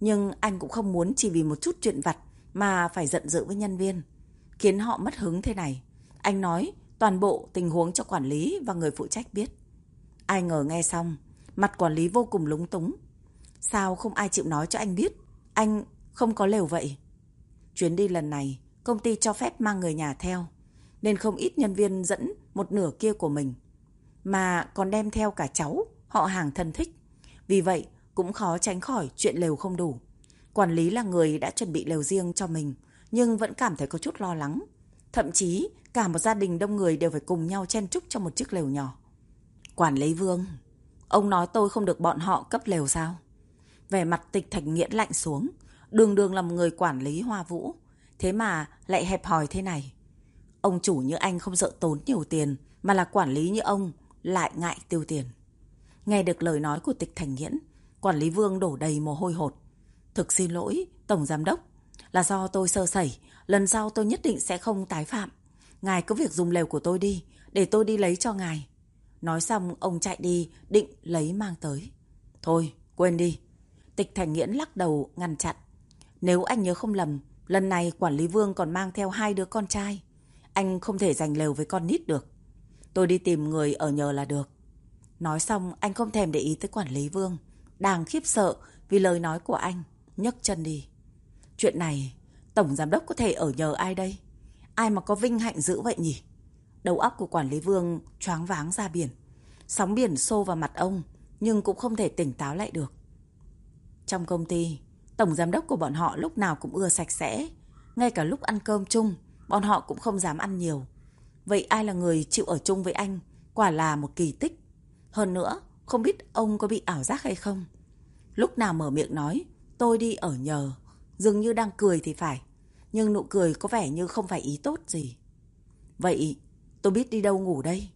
nhưng anh cũng không muốn chỉ vì một chút chuyện vặt mà phải giận dữ với nhân viên. Khiến họ mất hứng thế này. Anh nói toàn bộ tình huống cho quản lý và người phụ trách biết. Ai ngờ nghe xong, mặt quản lý vô cùng lúng túng. Sao không ai chịu nói cho anh biết? Anh không có lều vậy. Chuyến đi lần này, công ty cho phép mang người nhà theo, nên không ít nhân viên dẫn một nửa kia của mình, mà còn đem theo cả cháu, họ hàng thân thích. Vì vậy, cũng khó tránh khỏi chuyện lều không đủ. Quản lý là người đã chuẩn bị lều riêng cho mình, nhưng vẫn cảm thấy có chút lo lắng. Thậm chí, cả một gia đình đông người đều phải cùng nhau chen chúc trong một chiếc lều nhỏ. Quản lý Vương, ông nói tôi không được bọn họ cấp lều sao? Vẻ mặt tịch thành nghiễn lạnh xuống, đường đường là một người quản lý hoa vũ. Thế mà lại hẹp hòi thế này. Ông chủ như anh không sợ tốn nhiều tiền, mà là quản lý như ông lại ngại tiêu tiền. Nghe được lời nói của tịch thành nghiễn, quản lý Vương đổ đầy mồ hôi hột. Thực xin lỗi, Tổng Giám Đốc, là do tôi sơ sẩy, lần sau tôi nhất định sẽ không tái phạm. Ngài cứ việc dùng lều của tôi đi, để tôi đi lấy cho ngài. Nói xong, ông chạy đi, định lấy mang tới. Thôi, quên đi. Tịch Thành Nghiễn lắc đầu ngăn chặn. Nếu anh nhớ không lầm, lần này quản lý Vương còn mang theo hai đứa con trai. Anh không thể giành lều với con nít được. Tôi đi tìm người ở nhờ là được. Nói xong, anh không thèm để ý tới quản lý Vương. Đang khiếp sợ vì lời nói của anh nhấc chân đi. Chuyện này, Tổng Giám Đốc có thể ở nhờ ai đây? Ai mà có vinh hạnh dữ vậy nhỉ? Đầu óc của quản lý Vương choáng váng ra biển. Sóng biển xô vào mặt ông, nhưng cũng không thể tỉnh táo lại được. Trong công ty, Tổng Giám Đốc của bọn họ lúc nào cũng ưa sạch sẽ. Ngay cả lúc ăn cơm chung, bọn họ cũng không dám ăn nhiều. Vậy ai là người chịu ở chung với anh? Quả là một kỳ tích. Hơn nữa, không biết ông có bị ảo giác hay không? Lúc nào mở miệng nói, Tôi đi ở nhờ, dường như đang cười thì phải, nhưng nụ cười có vẻ như không phải ý tốt gì. Vậy tôi biết đi đâu ngủ đây?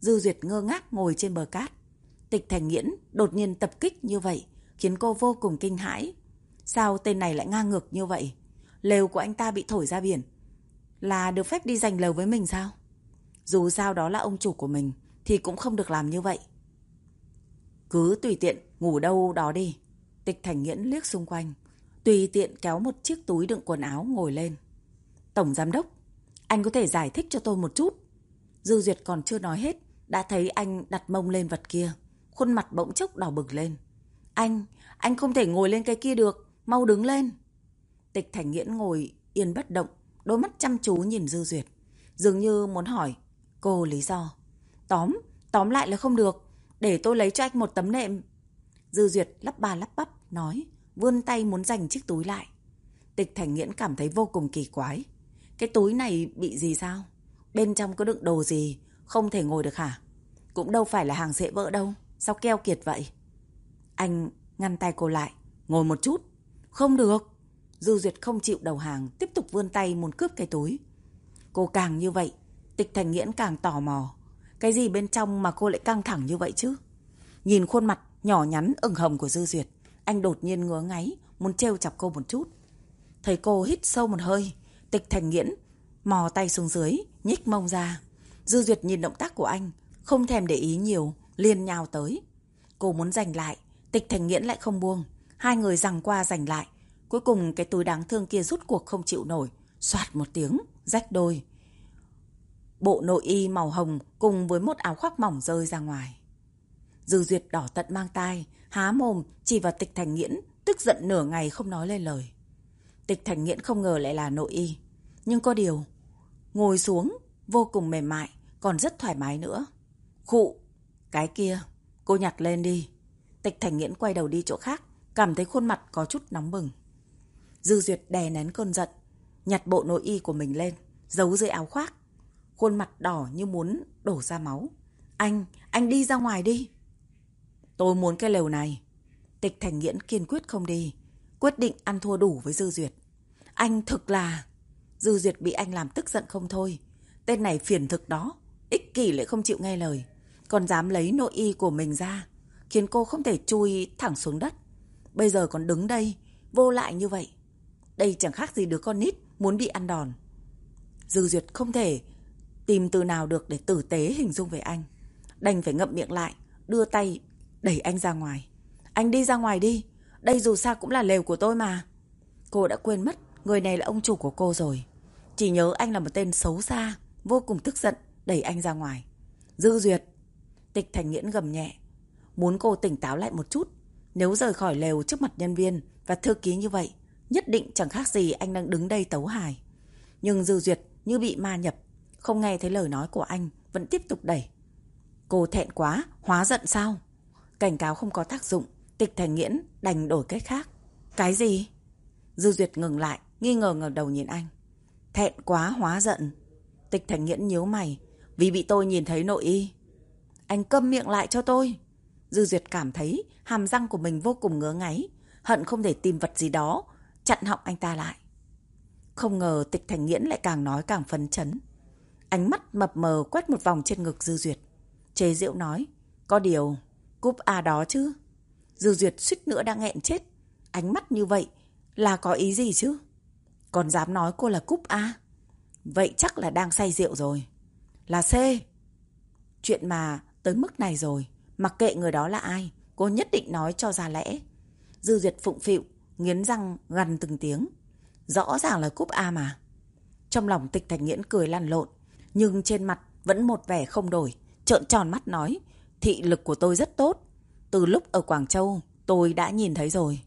Dư Duyệt ngơ ngác ngồi trên bờ cát. Tịch Thành Nghiễn đột nhiên tập kích như vậy, khiến cô vô cùng kinh hãi. Sao tên này lại ngang ngược như vậy? Lều của anh ta bị thổi ra biển. Là được phép đi giành lều với mình sao? Dù sao đó là ông chủ của mình, thì cũng không được làm như vậy. Cứ tùy tiện ngủ đâu đó đi. Tịch Thành Nghiễn liếc xung quanh, tùy tiện kéo một chiếc túi đựng quần áo ngồi lên. Tổng Giám Đốc, anh có thể giải thích cho tôi một chút. Dư Duyệt còn chưa nói hết, đã thấy anh đặt mông lên vật kia. Khuôn mặt bỗng chốc đỏ bừng lên. Anh, anh không thể ngồi lên cái kia được, mau đứng lên. Tịch Thành Nghiễn ngồi yên bất động, đôi mắt chăm chú nhìn Dư Duyệt. Dường như muốn hỏi cô lý do. Tóm, tóm lại là không được. Để tôi lấy cho anh một tấm nệm. Dư Duyệt lắp ba lắp bắp nói, vươn tay muốn giành chiếc túi lại. Tịch Thành Nghiễn cảm thấy vô cùng kỳ quái. Cái túi này bị gì sao? Bên trong có đựng đồ gì? Không thể ngồi được hả? Cũng đâu phải là hàng dễ vỡ đâu. Sao keo kiệt vậy? Anh ngăn tay cô lại. Ngồi một chút. Không được. Dư Duyệt không chịu đầu hàng, tiếp tục vươn tay muốn cướp cái túi. Cô càng như vậy, Tịch Thành Nghiễn càng tò mò. Cái gì bên trong mà cô lại căng thẳng như vậy chứ? Nhìn khuôn mặt nhỏ nhắn ửng hồng của Dư Duyệt, anh đột nhiên ngứa ngáy, muốn trêu chọc cô một chút. Thấy cô hít sâu một hơi, tịch thành nghiễn, mò tay xuống dưới, nhích mông ra. Dư Duyệt nhìn động tác của anh, không thèm để ý nhiều, liền nhào tới. Cô muốn giành lại, tịch thành nghiễn lại không buông. Hai người giằng qua giành lại. Cuối cùng cái túi đáng thương kia rút cuộc không chịu nổi, xoạt một tiếng, rách đôi. Bộ nội y màu hồng cùng với một áo khoác mỏng rơi ra ngoài. Dư Duyệt đỏ tận mang tai, há mồm chỉ vào tịch thành nghiễn, tức giận nửa ngày không nói lên lời. Tịch thành nghiễn không ngờ lại là nội y. Nhưng có điều, ngồi xuống, vô cùng mềm mại, còn rất thoải mái nữa. Khụ, cái kia, cô nhặt lên đi. Tịch thành nghiễn quay đầu đi chỗ khác, cảm thấy khuôn mặt có chút nóng bừng. Dư Duyệt đè nén cơn giận, nhặt bộ nội y của mình lên, giấu dưới áo khoác. Khuôn mặt đỏ như muốn đổ ra máu. Anh, anh đi ra ngoài đi. Tôi muốn cái lều này. Tịch Thành Nghiễn kiên quyết không đi. Quyết định ăn thua đủ với Dư Duyệt. Anh thực là... Dư Duyệt bị anh làm tức giận không thôi. Tên này phiền thực đó. Ích kỷ lại không chịu nghe lời. Còn dám lấy nội y của mình ra. Khiến cô không thể chui thẳng xuống đất. Bây giờ còn đứng đây. Vô lại như vậy. Đây chẳng khác gì đứa con nít muốn bị ăn đòn. Dư Duyệt không thể tìm từ nào được để tử tế hình dung về anh. Đành phải ngậm miệng lại, đưa tay đẩy anh ra ngoài. Anh đi ra ngoài đi, đây dù sao cũng là lều của tôi mà. Cô đã quên mất người này là ông chủ của cô rồi. Chỉ nhớ anh là một tên xấu xa, vô cùng tức giận đẩy anh ra ngoài. Dư duyệt. Tịch thành nghiễn gầm nhẹ. Muốn cô tỉnh táo lại một chút. Nếu rời khỏi lều trước mặt nhân viên và thư ký như vậy, nhất định chẳng khác gì anh đang đứng đây tấu hài. Nhưng dư duyệt như bị ma nhập, không nghe thấy lời nói của anh, vẫn tiếp tục đẩy. Cô thẹn quá, hóa giận sao? Cảnh cáo không có tác dụng, tịch thành nghiễn đành đổi cách khác. Cái gì? Dư duyệt ngừng lại, nghi ngờ ngẩng đầu nhìn anh. Thẹn quá hóa giận. Tịch thành nghiễn nhíu mày, vì bị tôi nhìn thấy nội y. Anh câm miệng lại cho tôi. Dư duyệt cảm thấy hàm răng của mình vô cùng ngứa ngáy, hận không thể tìm vật gì đó, chặn họng anh ta lại. Không ngờ tịch thành nghiễn lại càng nói càng phấn chấn. Ánh mắt mập mờ quét một vòng trên ngực Dư Duyệt. Chế diệu nói, có điều, cúp A đó chứ. Dư Duyệt suýt nữa đã nghẹn chết. Ánh mắt như vậy là có ý gì chứ? Còn dám nói cô là cúp A? Vậy chắc là đang say rượu rồi. Là C. Chuyện mà tới mức này rồi, mặc kệ người đó là ai, cô nhất định nói cho ra lẽ. Dư Duyệt phụng phịu, nghiến răng gần từng tiếng. Rõ ràng là cúp A mà. Trong lòng tịch thành nghiễn cười lăn lộn, nhưng trên mặt vẫn một vẻ không đổi, trợn tròn mắt nói, thị lực của tôi rất tốt. Từ lúc ở Quảng Châu, tôi đã nhìn thấy rồi.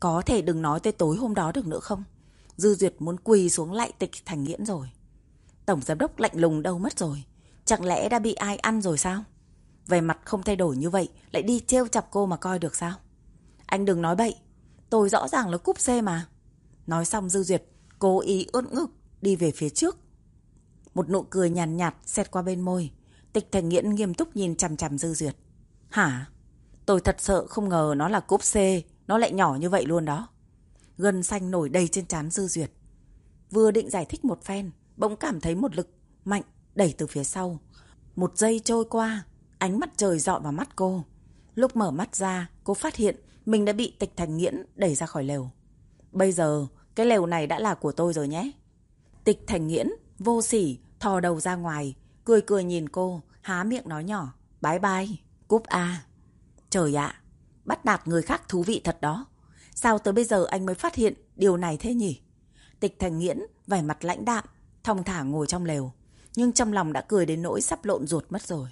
Có thể đừng nói tới tối hôm đó được nữa không? Dư Duyệt muốn quỳ xuống lại tịch thành nghiễn rồi. Tổng giám đốc lạnh lùng đâu mất rồi. Chẳng lẽ đã bị ai ăn rồi sao? Về mặt không thay đổi như vậy, lại đi trêu chọc cô mà coi được sao? Anh đừng nói bậy, tôi rõ ràng là cúp xe mà. Nói xong Dư Duyệt, cố ý ướt ngực, đi về phía trước. Một nụ cười nhàn nhạt, nhạt xẹt qua bên môi. Tịch Thành Nghiễn nghiêm túc nhìn chằm chằm Dư Duyệt. Hả? Tôi thật sợ không ngờ nó là cúp C, nó lại nhỏ như vậy luôn đó. Gân xanh nổi đầy trên trán Dư Duyệt. Vừa định giải thích một phen, bỗng cảm thấy một lực mạnh đẩy từ phía sau. Một giây trôi qua, ánh mặt trời dọi vào mắt cô. Lúc mở mắt ra, cô phát hiện mình đã bị Tịch Thành Nghiễn đẩy ra khỏi lều. Bây giờ, cái lều này đã là của tôi rồi nhé. Tịch Thành Nghiễn, vô sỉ, thò đầu ra ngoài, cười cười nhìn cô, há miệng nói nhỏ. Bye bye, cúp A. Trời ạ, bắt nạt người khác thú vị thật đó. Sao tới bây giờ anh mới phát hiện điều này thế nhỉ? Tịch Thành Nghiễn, vẻ mặt lãnh đạm, thong thả ngồi trong lều. Nhưng trong lòng đã cười đến nỗi sắp lộn ruột mất rồi.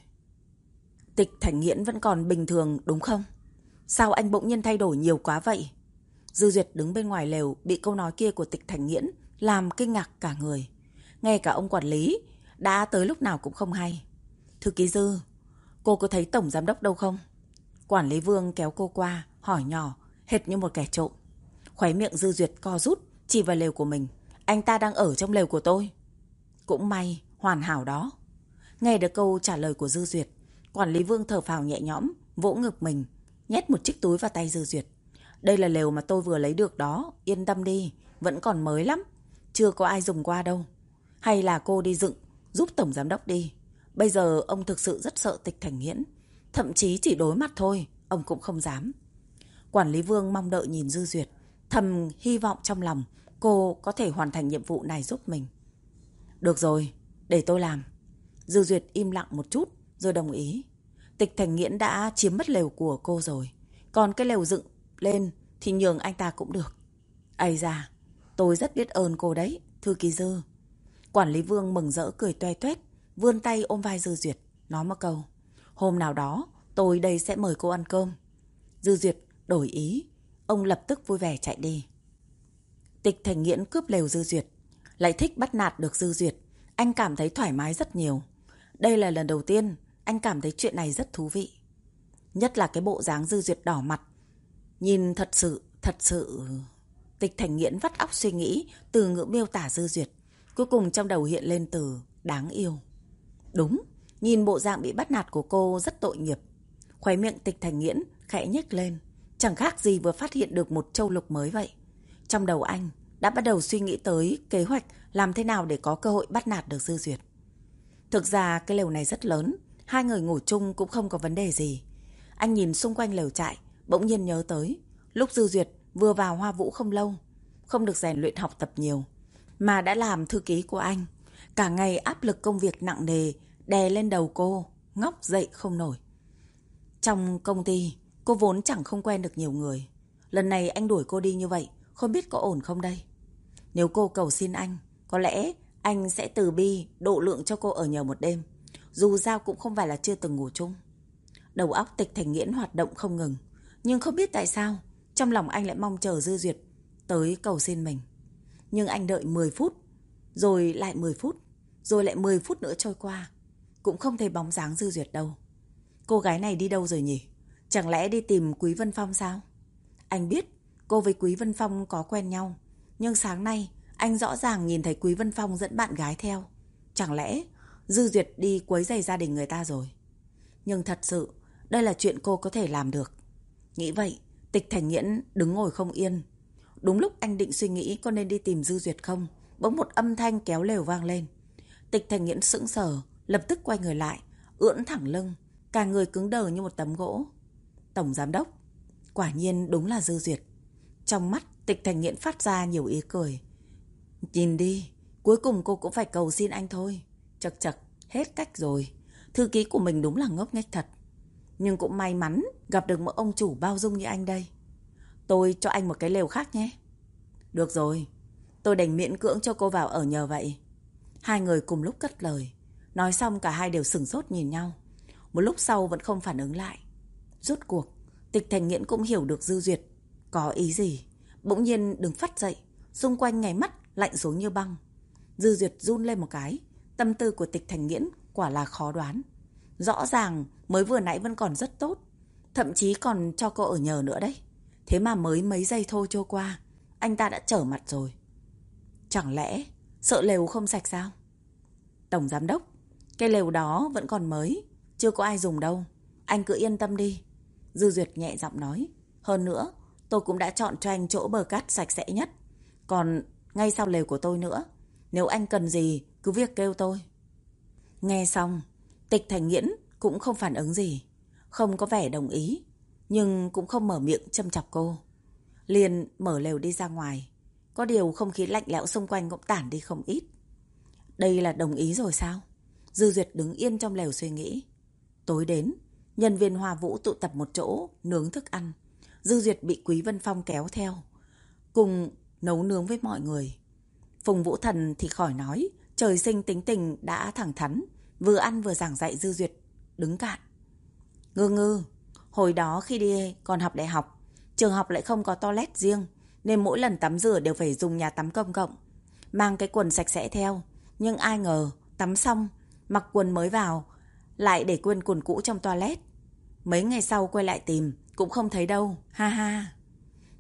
Tịch Thành Nghiễn vẫn còn bình thường đúng không? Sao anh bỗng nhiên thay đổi nhiều quá vậy? Dư Duyệt đứng bên ngoài lều bị câu nói kia của tịch thành nghiễn làm kinh ngạc cả người. Ngay cả ông quản lý đã tới lúc nào cũng không hay. Thư ký Dư, cô có thấy tổng giám đốc đâu không? Quản lý Vương kéo cô qua, hỏi nhỏ, hệt như một kẻ trộm. Khóe miệng Dư Duyệt co rút, chỉ vào lều của mình. Anh ta đang ở trong lều của tôi. Cũng may, hoàn hảo đó. Nghe được câu trả lời của Dư Duyệt, quản lý Vương thở phào nhẹ nhõm, vỗ ngực mình, nhét một chiếc túi vào tay Dư Duyệt. Đây là lều mà tôi vừa lấy được đó, yên tâm đi, vẫn còn mới lắm. Chưa có ai dùng qua đâu. Hay là cô đi dựng, giúp tổng giám đốc đi. Bây giờ ông thực sự rất sợ tịch thành nghiễn. Thậm chí chỉ đối mặt thôi, ông cũng không dám. Quản lý Vương mong đợi nhìn Dư Duyệt, thầm hy vọng trong lòng cô có thể hoàn thành nhiệm vụ này giúp mình. Được rồi, để tôi làm. Dư Duyệt im lặng một chút, rồi đồng ý. Tịch Thành Nghiễn đã chiếm mất lều của cô rồi. Còn cái lều dựng lên thì nhường anh ta cũng được. Ây da, tôi rất biết ơn cô đấy, thư ký Dư. Quản lý Vương mừng rỡ cười toe toét, vươn tay ôm vai Dư Duyệt, nói một câu. Hôm nào đó, tôi đây sẽ mời cô ăn cơm. Dư Duyệt đổi ý, ông lập tức vui vẻ chạy đi. Tịch Thành Nghiễn cướp lều Dư Duyệt, lại thích bắt nạt được Dư Duyệt. Anh cảm thấy thoải mái rất nhiều. Đây là lần đầu tiên anh cảm thấy chuyện này rất thú vị. Nhất là cái bộ dáng Dư Duyệt đỏ mặt, Nhìn thật sự, thật sự... Tịch Thành Nghiễn vắt óc suy nghĩ từ ngữ miêu tả dư duyệt. Cuối cùng trong đầu hiện lên từ đáng yêu. Đúng, nhìn bộ dạng bị bắt nạt của cô rất tội nghiệp. Khóe miệng Tịch Thành Nghiễn khẽ nhếch lên. Chẳng khác gì vừa phát hiện được một châu lục mới vậy. Trong đầu anh đã bắt đầu suy nghĩ tới kế hoạch làm thế nào để có cơ hội bắt nạt được dư duyệt. Thực ra cái lều này rất lớn, hai người ngủ chung cũng không có vấn đề gì. Anh nhìn xung quanh lều trại, Bỗng nhiên nhớ tới, lúc Dư Duyệt vừa vào Hoa Vũ không lâu, không được rèn luyện học tập nhiều, mà đã làm thư ký của anh. Cả ngày áp lực công việc nặng nề đè lên đầu cô, ngóc dậy không nổi. Trong công ty, cô vốn chẳng không quen được nhiều người. Lần này anh đuổi cô đi như vậy, không biết có ổn không đây? Nếu cô cầu xin anh, có lẽ anh sẽ từ bi độ lượng cho cô ở nhờ một đêm. Dù sao cũng không phải là chưa từng ngủ chung. Đầu óc tịch thành nghiễn hoạt động không ngừng. Nhưng không biết tại sao, trong lòng anh lại mong chờ Dư Duyệt tới cầu xin mình. Nhưng anh đợi 10 phút, rồi lại 10 phút, rồi lại 10 phút nữa trôi qua. Cũng không thấy bóng dáng Dư Duyệt đâu. Cô gái này đi đâu rồi nhỉ? Chẳng lẽ đi tìm Quý Vân Phong sao? Anh biết cô với Quý Vân Phong có quen nhau. Nhưng sáng nay anh rõ ràng nhìn thấy Quý Vân Phong dẫn bạn gái theo. Chẳng lẽ Dư Duyệt đi quấy giày gia đình người ta rồi? Nhưng thật sự đây là chuyện cô có thể làm được. Nghĩ vậy, Tịch Thành Nghiễn đứng ngồi không yên. Đúng lúc anh định suy nghĩ có nên đi tìm Dư Duyệt không, bỗng một âm thanh kéo lều vang lên. Tịch Thành Nghiễn sững sờ, lập tức quay người lại, ưỡn thẳng lưng, cả người cứng đờ như một tấm gỗ. Tổng giám đốc, quả nhiên đúng là Dư Duyệt. Trong mắt Tịch Thành Nghiễn phát ra nhiều ý cười. Nhìn đi, cuối cùng cô cũng phải cầu xin anh thôi. Chật chật, hết cách rồi. Thư ký của mình đúng là ngốc nghếch thật. Nhưng cũng may mắn gặp được một ông chủ bao dung như anh đây. Tôi cho anh một cái lều khác nhé. Được rồi, tôi đành miễn cưỡng cho cô vào ở nhờ vậy. Hai người cùng lúc cất lời. Nói xong cả hai đều sửng sốt nhìn nhau. Một lúc sau vẫn không phản ứng lại. Rốt cuộc, tịch thành nghiễn cũng hiểu được dư duyệt. Có ý gì? Bỗng nhiên đừng phát dậy. Xung quanh ngày mắt lạnh xuống như băng. Dư duyệt run lên một cái. Tâm tư của tịch thành nghiễn quả là khó đoán. Rõ ràng mới vừa nãy vẫn còn rất tốt. Thậm chí còn cho cô ở nhờ nữa đấy. Thế mà mới mấy giây thôi trôi qua. Anh ta đã trở mặt rồi. Chẳng lẽ sợ lều không sạch sao? Tổng giám đốc, cái lều đó vẫn còn mới. Chưa có ai dùng đâu. Anh cứ yên tâm đi. Dư Duyệt nhẹ giọng nói. Hơn nữa, tôi cũng đã chọn cho anh chỗ bờ cát sạch sẽ nhất. Còn ngay sau lều của tôi nữa. Nếu anh cần gì, cứ việc kêu tôi. Nghe xong, Tịch Thành Nghiễn cũng không phản ứng gì, không có vẻ đồng ý, nhưng cũng không mở miệng châm chọc cô. Liền mở lều đi ra ngoài, có điều không khí lạnh lẽo xung quanh cũng tản đi không ít. Đây là đồng ý rồi sao? Dư Duyệt đứng yên trong lều suy nghĩ. Tối đến, nhân viên Hoa Vũ tụ tập một chỗ nướng thức ăn. Dư Duyệt bị Quý Vân Phong kéo theo, cùng nấu nướng với mọi người. Phùng Vũ Thần thì khỏi nói, trời sinh tính tình đã thẳng thắn, Vừa ăn vừa giảng dạy Dư Duyệt Đứng cạn. Ngư ngư Hồi đó khi đi còn học đại học Trường học lại không có toilet riêng Nên mỗi lần tắm rửa đều phải dùng nhà tắm công cộng. Mang cái quần sạch sẽ theo Nhưng ai ngờ Tắm xong Mặc quần mới vào Lại để quên quần cũ trong toilet. Mấy ngày sau quay lại tìm Cũng không thấy đâu Ha ha.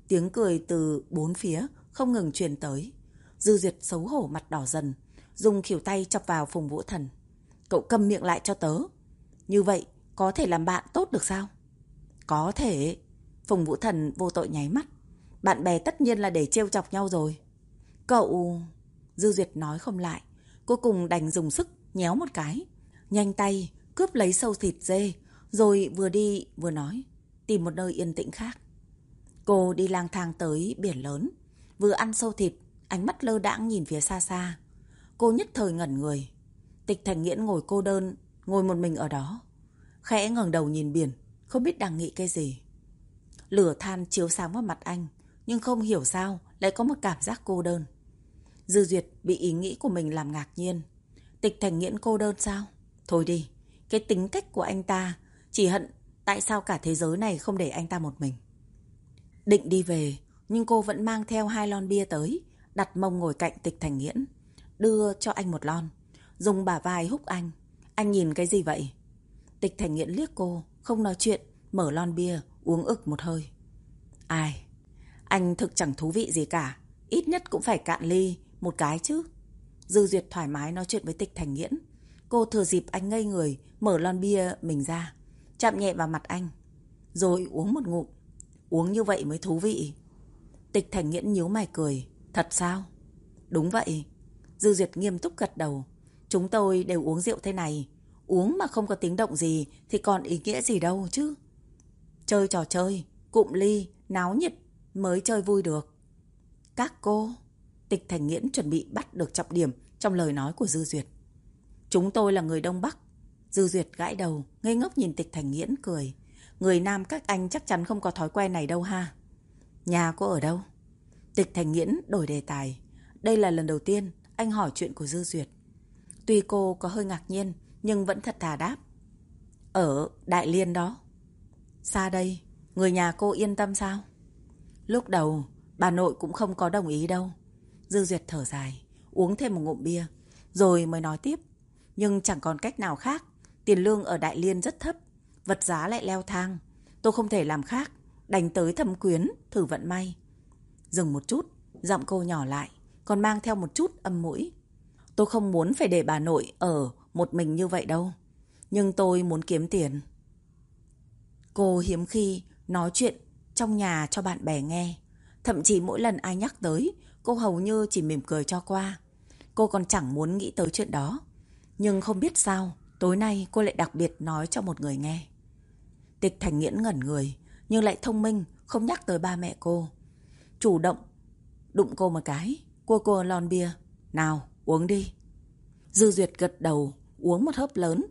Tiếng cười từ bốn phía Không ngừng truyền tới. Dư Duyệt xấu hổ mặt đỏ dần Dùng khỉu tay chọc vào Phùng Vũ Thần Cậu cầm miệng lại cho tớ. Như vậy, có thể làm bạn tốt được sao? Có thể. Phùng Vũ Thần vô tội nháy mắt. Bạn bè tất nhiên là để trêu chọc nhau rồi. Cậu... Dư Duyệt nói không lại. Cuối cùng đành dùng sức nhéo một cái. Nhanh tay, cướp lấy sâu thịt dê. Rồi vừa đi vừa nói. Tìm một nơi yên tĩnh khác. Cô đi lang thang tới biển lớn. Vừa ăn sâu thịt, ánh mắt lơ đãng nhìn phía xa xa. Cô nhất thời ngẩn người. Tịch Thành Nghiễn ngồi cô đơn, ngồi một mình ở đó. Khẽ ngẩng đầu nhìn biển, không biết đang nghĩ cái gì. Lửa than chiếu sáng vào mặt anh, nhưng không hiểu sao lại có một cảm giác cô đơn. Dư Duyệt bị ý nghĩ của mình làm ngạc nhiên. Tịch Thành Nghiễn cô đơn sao? Thôi đi, cái tính cách của anh ta chỉ hận tại sao cả thế giới này không để anh ta một mình. Định đi về, nhưng cô vẫn mang theo hai lon bia tới, đặt mông ngồi cạnh Tịch Thành Nghiễn, đưa cho anh một lon dùng bả vai húc anh. Anh nhìn cái gì vậy? Tịch Thành Nghiện liếc cô, không nói chuyện, mở lon bia, uống ực một hơi. Ai? Anh thực chẳng thú vị gì cả, ít nhất cũng phải cạn ly, một cái chứ. Dư Duyệt thoải mái nói chuyện với Tịch Thành Nghiễn. Cô thừa dịp anh ngây người, mở lon bia mình ra, chạm nhẹ vào mặt anh. Rồi uống một ngụm. Uống như vậy mới thú vị. Tịch Thành Nghiễn nhíu mày cười. Thật sao? Đúng vậy. Dư Duyệt nghiêm túc gật đầu. Chúng tôi đều uống rượu thế này. Uống mà không có tiếng động gì thì còn ý nghĩa gì đâu chứ. Chơi trò chơi, cụm ly, náo nhiệt mới chơi vui được. Các cô, Tịch Thành Nghiễn chuẩn bị bắt được trọng điểm trong lời nói của Dư Duyệt. Chúng tôi là người Đông Bắc. Dư Duyệt gãi đầu, ngây ngốc nhìn Tịch Thành Nghiễn cười. Người Nam các anh chắc chắn không có thói quen này đâu ha. Nhà cô ở đâu? Tịch Thành Nghiễn đổi đề tài. Đây là lần đầu tiên anh hỏi chuyện của Dư Duyệt. Tuy cô có hơi ngạc nhiên, nhưng vẫn thật thà đáp. Ở Đại Liên đó. Xa đây, người nhà cô yên tâm sao? Lúc đầu, bà nội cũng không có đồng ý đâu. Dư Duyệt thở dài, uống thêm một ngụm bia, rồi mới nói tiếp. Nhưng chẳng còn cách nào khác, tiền lương ở Đại Liên rất thấp, vật giá lại leo thang. Tôi không thể làm khác, đành tới thâm quyến, thử vận may. Dừng một chút, giọng cô nhỏ lại, còn mang theo một chút âm mũi. Tôi không muốn phải để bà nội ở một mình như vậy đâu. Nhưng tôi muốn kiếm tiền. Cô hiếm khi nói chuyện trong nhà cho bạn bè nghe. Thậm chí mỗi lần ai nhắc tới, cô hầu như chỉ mỉm cười cho qua. Cô còn chẳng muốn nghĩ tới chuyện đó. Nhưng không biết sao, tối nay cô lại đặc biệt nói cho một người nghe. Tịch Thành Nghiễn ngẩn người, nhưng lại thông minh, không nhắc tới ba mẹ cô. Chủ động, đụng cô một cái, cô cô lon bia. Nào, uống đi. Dư Duyệt gật đầu, uống một hớp lớn.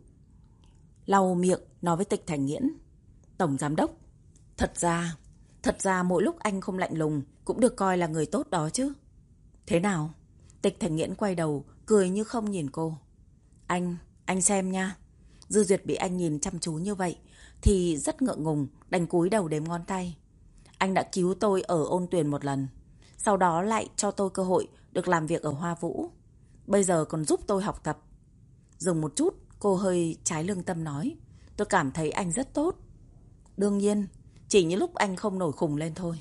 Lau miệng, nói với Tịch Thành Nghiễn. Tổng Giám Đốc, thật ra, thật ra mỗi lúc anh không lạnh lùng cũng được coi là người tốt đó chứ. Thế nào? Tịch Thành Nghiễn quay đầu, cười như không nhìn cô. Anh, anh xem nha. Dư Duyệt bị anh nhìn chăm chú như vậy, thì rất ngượng ngùng, đành cúi đầu đếm ngón tay. Anh đã cứu tôi ở ôn tuyển một lần. Sau đó lại cho tôi cơ hội được làm việc ở Hoa Vũ. Bây giờ còn giúp tôi học tập. Dừng một chút, cô hơi trái lương tâm nói. Tôi cảm thấy anh rất tốt. Đương nhiên, chỉ những lúc anh không nổi khùng lên thôi.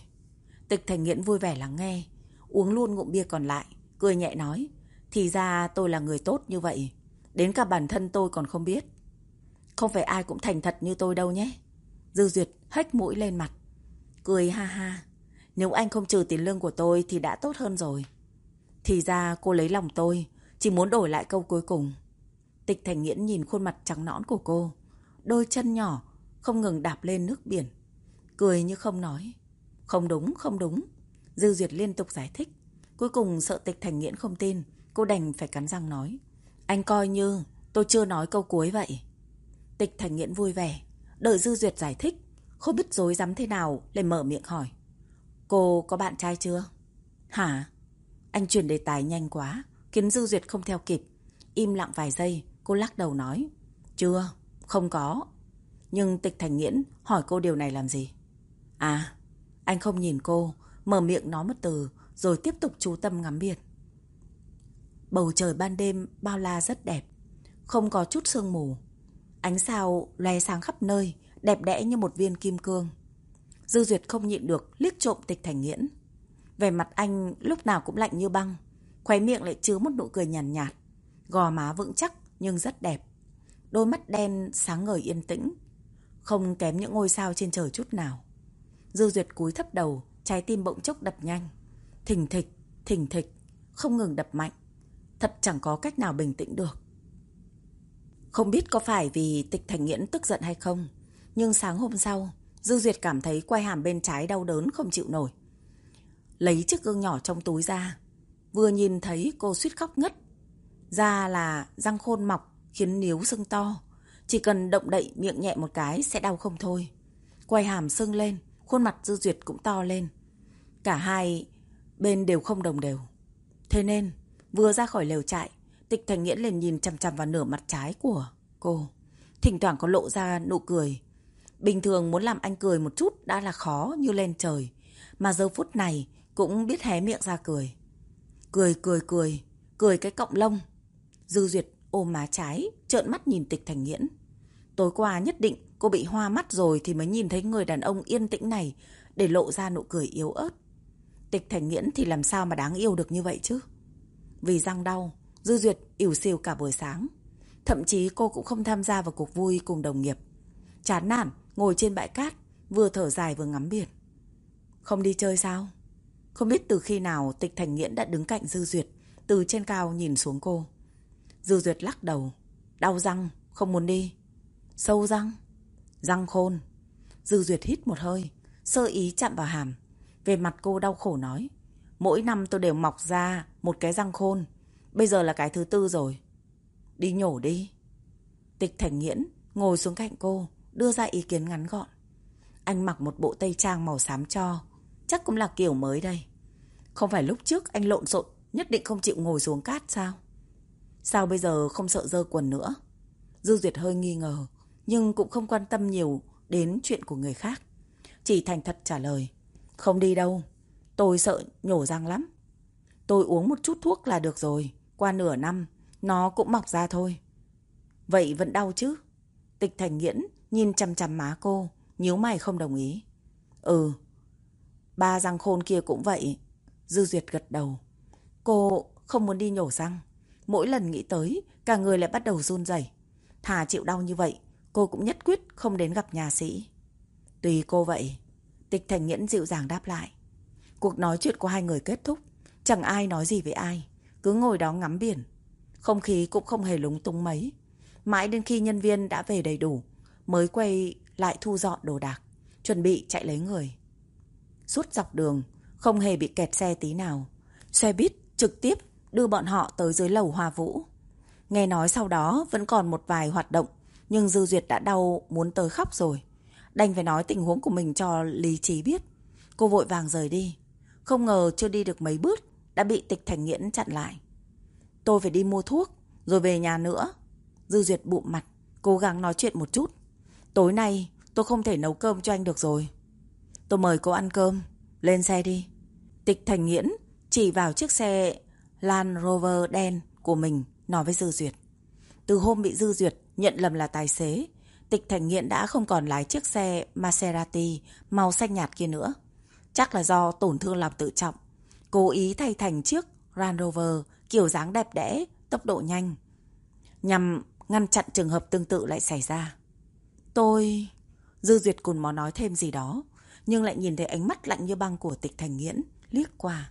Tịch Thành Nghiễn vui vẻ lắng nghe, uống luôn ngụm bia còn lại, cười nhẹ nói. Thì ra tôi là người tốt như vậy. Đến cả bản thân tôi còn không biết. Không phải ai cũng thành thật như tôi đâu nhé. Dư Duyệt hách mũi lên mặt. Cười ha ha. Nếu anh không trừ tiền lương của tôi thì đã tốt hơn rồi. Thì ra cô lấy lòng tôi, chỉ muốn đổi lại câu cuối cùng. Tịch Thành Nghiễn nhìn khuôn mặt trắng nõn của cô. Đôi chân nhỏ không ngừng đạp lên nước biển. Cười như không nói. Không đúng, không đúng. Dư Duyệt liên tục giải thích. Cuối cùng sợ Tịch Thành Nghiễn không tin. Cô đành phải cắn răng nói. Anh coi như tôi chưa nói câu cuối vậy. Tịch Thành Nghiễn vui vẻ. Đợi Dư Duyệt giải thích. Không biết dối dám thế nào lại mở miệng hỏi. Cô có bạn trai chưa? Hả? Anh chuyển đề tài nhanh quá, khiến Dư Duyệt không theo kịp. Im lặng vài giây, cô lắc đầu nói. Chưa, không có. Nhưng Tịch Thành Nghiễn hỏi cô điều này làm gì? À, anh không nhìn cô, mở miệng nói một từ, rồi tiếp tục chú tâm ngắm biển. Bầu trời ban đêm bao la rất đẹp, không có chút sương mù. Ánh sao lè sáng khắp nơi, đẹp đẽ như một viên kim cương. Dư Duyệt không nhịn được liếc trộm tịch thành nghiễn. Về mặt anh lúc nào cũng lạnh như băng, khóe miệng lại chứa một nụ cười nhàn nhạt, nhạt, gò má vững chắc nhưng rất đẹp. Đôi mắt đen sáng ngời yên tĩnh, không kém những ngôi sao trên trời chút nào. Dư Duyệt cúi thấp đầu, trái tim bỗng chốc đập nhanh. Thình thịch, thình thịch, không ngừng đập mạnh. Thật chẳng có cách nào bình tĩnh được. Không biết có phải vì tịch thành nghiễn tức giận hay không, nhưng sáng hôm sau, Dư Duyệt cảm thấy quay hàm bên trái đau đớn không chịu nổi. Lấy chiếc gương nhỏ trong túi ra, vừa nhìn thấy cô suýt khóc ngất. Ra là răng khôn mọc khiến níu sưng to, chỉ cần động đậy miệng nhẹ một cái sẽ đau không thôi. Quay hàm sưng lên, khuôn mặt Dư Duyệt cũng to lên. Cả hai bên đều không đồng đều. Thế nên, vừa ra khỏi lều trại, Tịch Thành Nghĩa liền nhìn chằm chằm vào nửa mặt trái của cô. Thỉnh thoảng có lộ ra nụ cười. Bình thường muốn làm anh cười một chút đã là khó như lên trời. Mà giờ phút này cũng biết hé miệng ra cười. Cười cười cười, cười cái cọng lông. Dư Duyệt ôm má trái, trợn mắt nhìn Tịch Thành Nghiễn. Tối qua nhất định cô bị hoa mắt rồi thì mới nhìn thấy người đàn ông yên tĩnh này để lộ ra nụ cười yếu ớt. Tịch Thành Nghiễn thì làm sao mà đáng yêu được như vậy chứ? Vì răng đau, Dư Duyệt ỉu xìu cả buổi sáng. Thậm chí cô cũng không tham gia vào cuộc vui cùng đồng nghiệp. Chán nản, ngồi trên bãi cát, vừa thở dài vừa ngắm biển. Không đi chơi sao? Không biết từ khi nào Tịch Thành Nghiễn đã đứng cạnh Dư Duyệt, từ trên cao nhìn xuống cô. Dư Duyệt lắc đầu, đau răng, không muốn đi. Sâu răng, răng khôn. Dư Duyệt hít một hơi, sơ ý chạm vào hàm. Về mặt cô đau khổ nói, mỗi năm tôi đều mọc ra một cái răng khôn. Bây giờ là cái thứ tư rồi. Đi nhổ đi. Tịch Thành Nghiễn ngồi xuống cạnh cô, đưa ra ý kiến ngắn gọn. Anh mặc một bộ tây trang màu xám cho, chắc cũng là kiểu mới đây. Không phải lúc trước anh lộn xộn, nhất định không chịu ngồi xuống cát sao? Sao bây giờ không sợ dơ quần nữa? Dư Duyệt hơi nghi ngờ, nhưng cũng không quan tâm nhiều đến chuyện của người khác. Chỉ thành thật trả lời. Không đi đâu, tôi sợ nhổ răng lắm. Tôi uống một chút thuốc là được rồi, qua nửa năm, nó cũng mọc ra thôi. Vậy vẫn đau chứ? Tịch Thành Nghiễn nhìn chằm chằm má cô, nhíu mày không đồng ý. Ừ, ba răng khôn kia cũng vậy. Dư Duyệt gật đầu. Cô không muốn đi nhổ răng. Mỗi lần nghĩ tới, cả người lại bắt đầu run rẩy. Thà chịu đau như vậy, cô cũng nhất quyết không đến gặp nhà sĩ. Tùy cô vậy. Tịch Thành Nghiễn dịu dàng đáp lại. Cuộc nói chuyện của hai người kết thúc. Chẳng ai nói gì với ai. Cứ ngồi đó ngắm biển. Không khí cũng không hề lúng túng mấy. Mãi đến khi nhân viên đã về đầy đủ, mới quay lại thu dọn đồ đạc, chuẩn bị chạy lấy người. Suốt dọc đường, không hề bị kẹt xe tí nào. Xe buýt trực tiếp đưa bọn họ tới dưới lầu Hoa Vũ. Nghe nói sau đó vẫn còn một vài hoạt động, nhưng Dư Duyệt đã đau muốn tới khóc rồi. Đành phải nói tình huống của mình cho Lý Trí biết. Cô vội vàng rời đi. Không ngờ chưa đi được mấy bước, đã bị tịch thành nghiễn chặn lại. Tôi phải đi mua thuốc, rồi về nhà nữa. Dư Duyệt bụng mặt, cố gắng nói chuyện một chút. Tối nay tôi không thể nấu cơm cho anh được rồi. Tôi mời cô ăn cơm, lên xe đi. Tịch Thành Nghiễn chỉ vào chiếc xe Land Rover đen của mình nói với Dư Duyệt. Từ hôm bị Dư Duyệt nhận lầm là tài xế, Tịch Thành Nghiễn đã không còn lái chiếc xe Maserati màu xanh nhạt kia nữa. Chắc là do tổn thương lòng tự trọng. Cố ý thay thành chiếc Land Rover kiểu dáng đẹp đẽ, tốc độ nhanh. Nhằm ngăn chặn trường hợp tương tự lại xảy ra. Tôi... Dư Duyệt cùn mó nói thêm gì đó, nhưng lại nhìn thấy ánh mắt lạnh như băng của tịch thành nghiễn, liếc qua.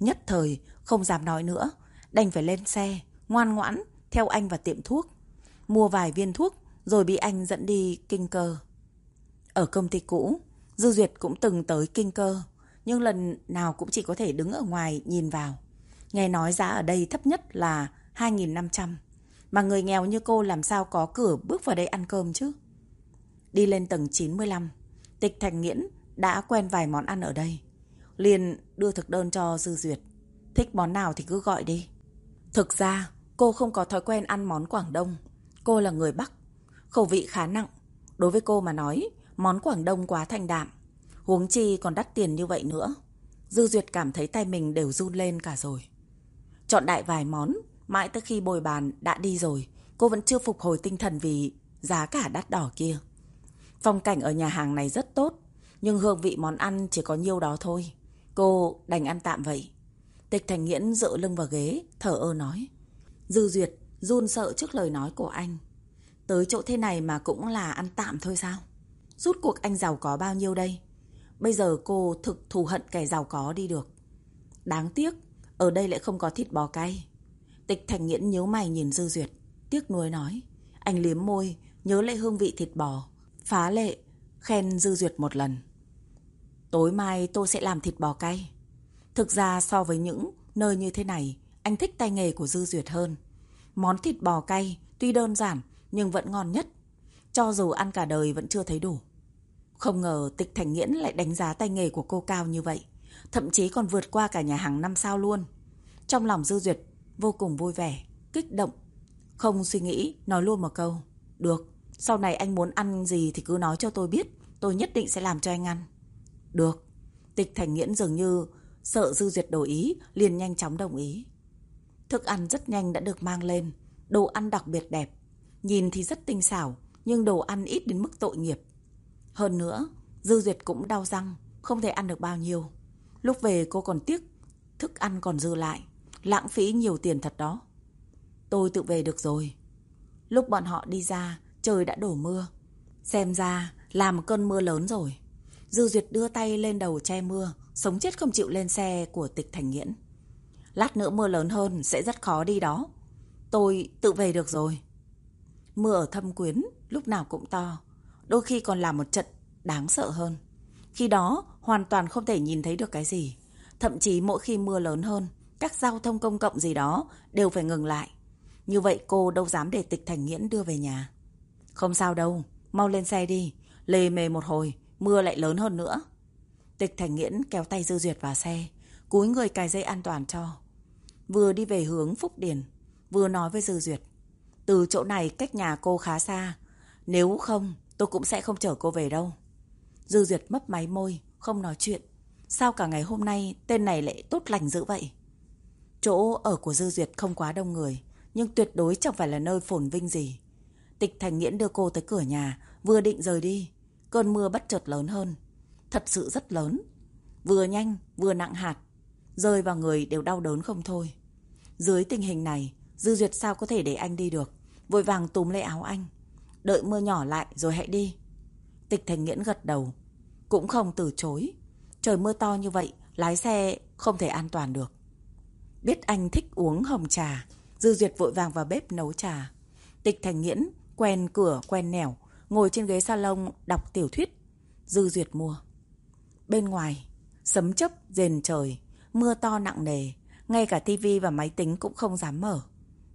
Nhất thời, không dám nói nữa, đành phải lên xe, ngoan ngoãn, theo anh vào tiệm thuốc. Mua vài viên thuốc, rồi bị anh dẫn đi kinh cơ. Ở công ty cũ, Dư Duyệt cũng từng tới kinh cơ, nhưng lần nào cũng chỉ có thể đứng ở ngoài nhìn vào. Nghe nói giá ở đây thấp nhất là 2.500. Mà người nghèo như cô làm sao có cửa bước vào đây ăn cơm chứ? Đi lên tầng 95, Tịch Thành Nghiễn đã quen vài món ăn ở đây. Liền đưa thực đơn cho Dư Duyệt. Thích món nào thì cứ gọi đi. Thực ra, cô không có thói quen ăn món Quảng Đông. Cô là người Bắc. Khẩu vị khá nặng. Đối với cô mà nói, món Quảng Đông quá thanh đạm. Huống chi còn đắt tiền như vậy nữa. Dư Duyệt cảm thấy tay mình đều run lên cả rồi. Chọn đại vài món, mãi tới khi bồi bàn đã đi rồi, cô vẫn chưa phục hồi tinh thần vì giá cả đắt đỏ kia. Phong cảnh ở nhà hàng này rất tốt, nhưng hương vị món ăn chỉ có nhiêu đó thôi. Cô đành ăn tạm vậy. Tịch Thành Nghiễn dựa lưng vào ghế, thở ơ nói. Dư Duyệt run sợ trước lời nói của anh. Tới chỗ thế này mà cũng là ăn tạm thôi sao? Rút cuộc anh giàu có bao nhiêu đây? Bây giờ cô thực thù hận kẻ giàu có đi được. Đáng tiếc, ở đây lại không có thịt bò cay. Tịch Thành Nghiễn nhớ mày nhìn Dư Duyệt. Tiếc nuối nói. Anh liếm môi, nhớ lại hương vị thịt bò. Phá lệ, khen Dư Duyệt một lần. Tối mai tôi sẽ làm thịt bò cay. Thực ra so với những nơi như thế này, anh thích tay nghề của Dư Duyệt hơn. Món thịt bò cay tuy đơn giản nhưng vẫn ngon nhất. Cho dù ăn cả đời vẫn chưa thấy đủ. Không ngờ tịch thành nghiễn lại đánh giá tay nghề của cô cao như vậy. Thậm chí còn vượt qua cả nhà hàng năm sao luôn. Trong lòng Dư Duyệt vô cùng vui vẻ, kích động. Không suy nghĩ, nói luôn một câu. Được, sau này anh muốn ăn gì thì cứ nói cho tôi biết. Tôi nhất định sẽ làm cho anh ăn. Được. Tịch Thành Nghiễn dường như sợ Dư Duyệt đổi ý, liền nhanh chóng đồng ý. Thức ăn rất nhanh đã được mang lên. Đồ ăn đặc biệt đẹp. Nhìn thì rất tinh xảo, nhưng đồ ăn ít đến mức tội nghiệp. Hơn nữa, Dư Duyệt cũng đau răng, không thể ăn được bao nhiêu. Lúc về cô còn tiếc, thức ăn còn dư lại. Lãng phí nhiều tiền thật đó. Tôi tự về được rồi. Lúc bọn họ đi ra, trời đã đổ mưa. Xem ra là một cơn mưa lớn rồi. Dư Duyệt đưa tay lên đầu che mưa, sống chết không chịu lên xe của tịch thành nghiễn. Lát nữa mưa lớn hơn sẽ rất khó đi đó. Tôi tự về được rồi. Mưa ở thâm quyến lúc nào cũng to, đôi khi còn là một trận đáng sợ hơn. Khi đó hoàn toàn không thể nhìn thấy được cái gì. Thậm chí mỗi khi mưa lớn hơn, các giao thông công cộng gì đó đều phải ngừng lại. Như vậy cô đâu dám để tịch thành nghiễn đưa về nhà. Không sao đâu, mau lên xe đi. Lề mề một hồi, mưa lại lớn hơn nữa. Tịch thành nghiễn kéo tay Dư Duyệt vào xe, cúi người cài dây an toàn cho. Vừa đi về hướng Phúc Điền, vừa nói với Dư Duyệt. Từ chỗ này cách nhà cô khá xa. Nếu không, tôi cũng sẽ không chở cô về đâu. Dư Duyệt mấp máy môi, không nói chuyện. Sao cả ngày hôm nay tên này lại tốt lành dữ vậy? Chỗ ở của Dư Duyệt không quá đông người, nhưng tuyệt đối chẳng phải là nơi phồn vinh gì. Tịch Thành Nghiễn đưa cô tới cửa nhà, vừa định rời đi. Cơn mưa bất chợt lớn hơn. Thật sự rất lớn. Vừa nhanh, vừa nặng hạt. Rơi vào người đều đau đớn không thôi. Dưới tình hình này, Dư Duyệt sao có thể để anh đi được. Vội vàng túm lấy áo anh. Đợi mưa nhỏ lại rồi hãy đi. Tịch Thành Nghiễn gật đầu. Cũng không từ chối. Trời mưa to như vậy, lái xe không thể an toàn được. Biết anh thích uống hồng trà, Dư Duyệt vội vàng vào bếp nấu trà. Tịch Thành Nghiễn quen cửa quen nẻo, ngồi trên ghế salon đọc tiểu thuyết. Dư Duyệt mua. Bên ngoài, sấm chớp rền trời, mưa to nặng nề, ngay cả tivi và máy tính cũng không dám mở.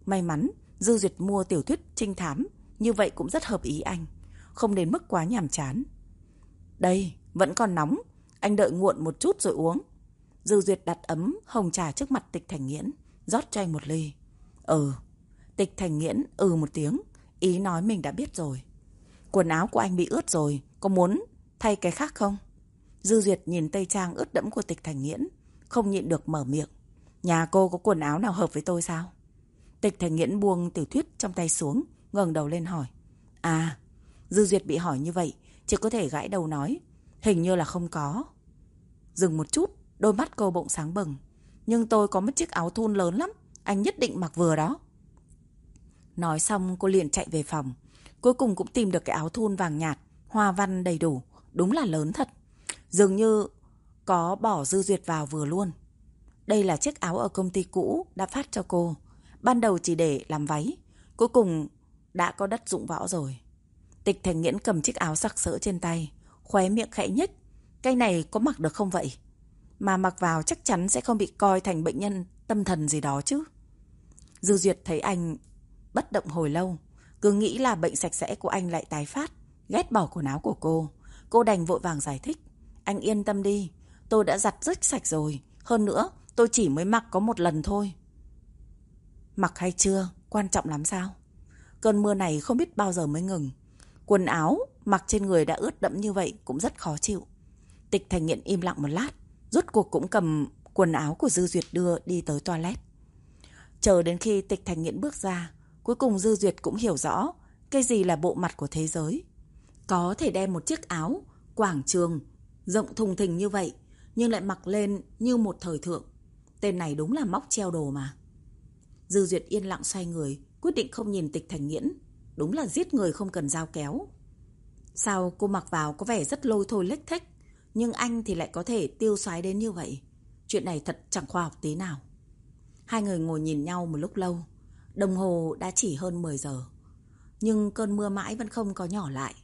May mắn, Dư Duyệt mua tiểu thuyết trinh thám, như vậy cũng rất hợp ý anh, không đến mức quá nhàm chán. Đây, vẫn còn nóng, anh đợi nguội một chút rồi uống. Dư Duyệt đặt ấm hồng trà trước mặt Tịch Thành Nghiễn, rót cho anh một ly. Ừ. Tịch Thành Nghiễn ừ một tiếng, ý nói mình đã biết rồi. Quần áo của anh bị ướt rồi, có muốn thay cái khác không? Dư Duyệt nhìn tây trang ướt đẫm của Tịch Thành Nghiễn, không nhịn được mở miệng. Nhà cô có quần áo nào hợp với tôi sao? Tịch Thành Nghiễn buông tiểu thuyết trong tay xuống, ngẩng đầu lên hỏi. À, Dư Duyệt bị hỏi như vậy, chỉ có thể gãi đầu nói. Hình như là không có. Dừng một chút, đôi mắt cô bỗng sáng bừng. Nhưng tôi có một chiếc áo thun lớn lắm, anh nhất định mặc vừa đó. Nói xong cô liền chạy về phòng. Cuối cùng cũng tìm được cái áo thun vàng nhạt, hoa văn đầy đủ, đúng là lớn thật. Dường như có bỏ dư duyệt vào vừa luôn. Đây là chiếc áo ở công ty cũ đã phát cho cô. Ban đầu chỉ để làm váy, cuối cùng đã có đất dụng võ rồi. Tịch Thành Nghiễn cầm chiếc áo sặc sỡ trên tay, khóe miệng khẽ nhếch. Cái này có mặc được không vậy? Mà mặc vào chắc chắn sẽ không bị coi thành bệnh nhân tâm thần gì đó chứ. Dư Duyệt thấy anh bất động hồi lâu, cứ nghĩ là bệnh sạch sẽ của anh lại tái phát, ghét bỏ quần áo của cô. Cô đành vội vàng giải thích. Anh yên tâm đi, tôi đã giặt rất sạch rồi. Hơn nữa, tôi chỉ mới mặc có một lần thôi. Mặc hay chưa, quan trọng lắm sao? Cơn mưa này không biết bao giờ mới ngừng. Quần áo mặc trên người đã ướt đẫm như vậy cũng rất khó chịu. Tịch Thành Nghiện im lặng một lát, rút cuộc cũng cầm quần áo của Dư Duyệt đưa đi tới toilet. Chờ đến khi Tịch Thành Nghiện bước ra, cuối cùng Dư Duyệt cũng hiểu rõ cái gì là bộ mặt của thế giới. Có thể đem một chiếc áo, quảng trường, rộng thùng thình như vậy, nhưng lại mặc lên như một thời thượng. Tên này đúng là móc treo đồ mà. Dư Duyệt yên lặng xoay người, quyết định không nhìn Tịch Thành Nghiễn. Đúng là giết người không cần dao kéo. Sao cô mặc vào có vẻ rất lôi thôi lếch thích, nhưng anh thì lại có thể tiêu xoái đến như vậy. Chuyện này thật chẳng khoa học tí nào. Hai người ngồi nhìn nhau một lúc lâu. Đồng hồ đã chỉ hơn 10 giờ. Nhưng cơn mưa mãi vẫn không có nhỏ lại.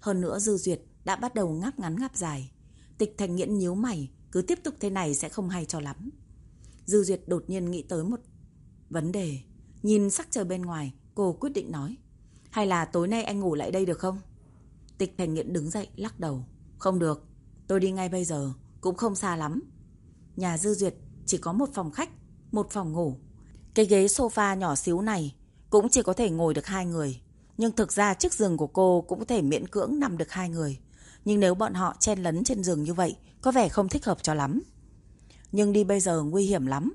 Hơn nữa Dư Duyệt đã bắt đầu ngáp ngắn ngáp dài. Tịch thành nghiễn nhíu mày, cứ tiếp tục thế này sẽ không hay cho lắm. Dư Duyệt đột nhiên nghĩ tới một vấn đề. Nhìn sắc trời bên ngoài, cô quyết định nói. Hay là tối nay anh ngủ lại đây được không? Tịch thành nghiện đứng dậy, lắc đầu. Không được, tôi đi ngay bây giờ, cũng không xa lắm. Nhà Dư Duyệt chỉ có một phòng khách, một phòng ngủ. Cái ghế sofa nhỏ xíu này cũng chỉ có thể ngồi được hai người. Nhưng thực ra chiếc giường của cô cũng có thể miễn cưỡng nằm được hai người. Nhưng nếu bọn họ chen lấn trên giường như vậy, có vẻ không thích hợp cho lắm. Nhưng đi bây giờ nguy hiểm lắm.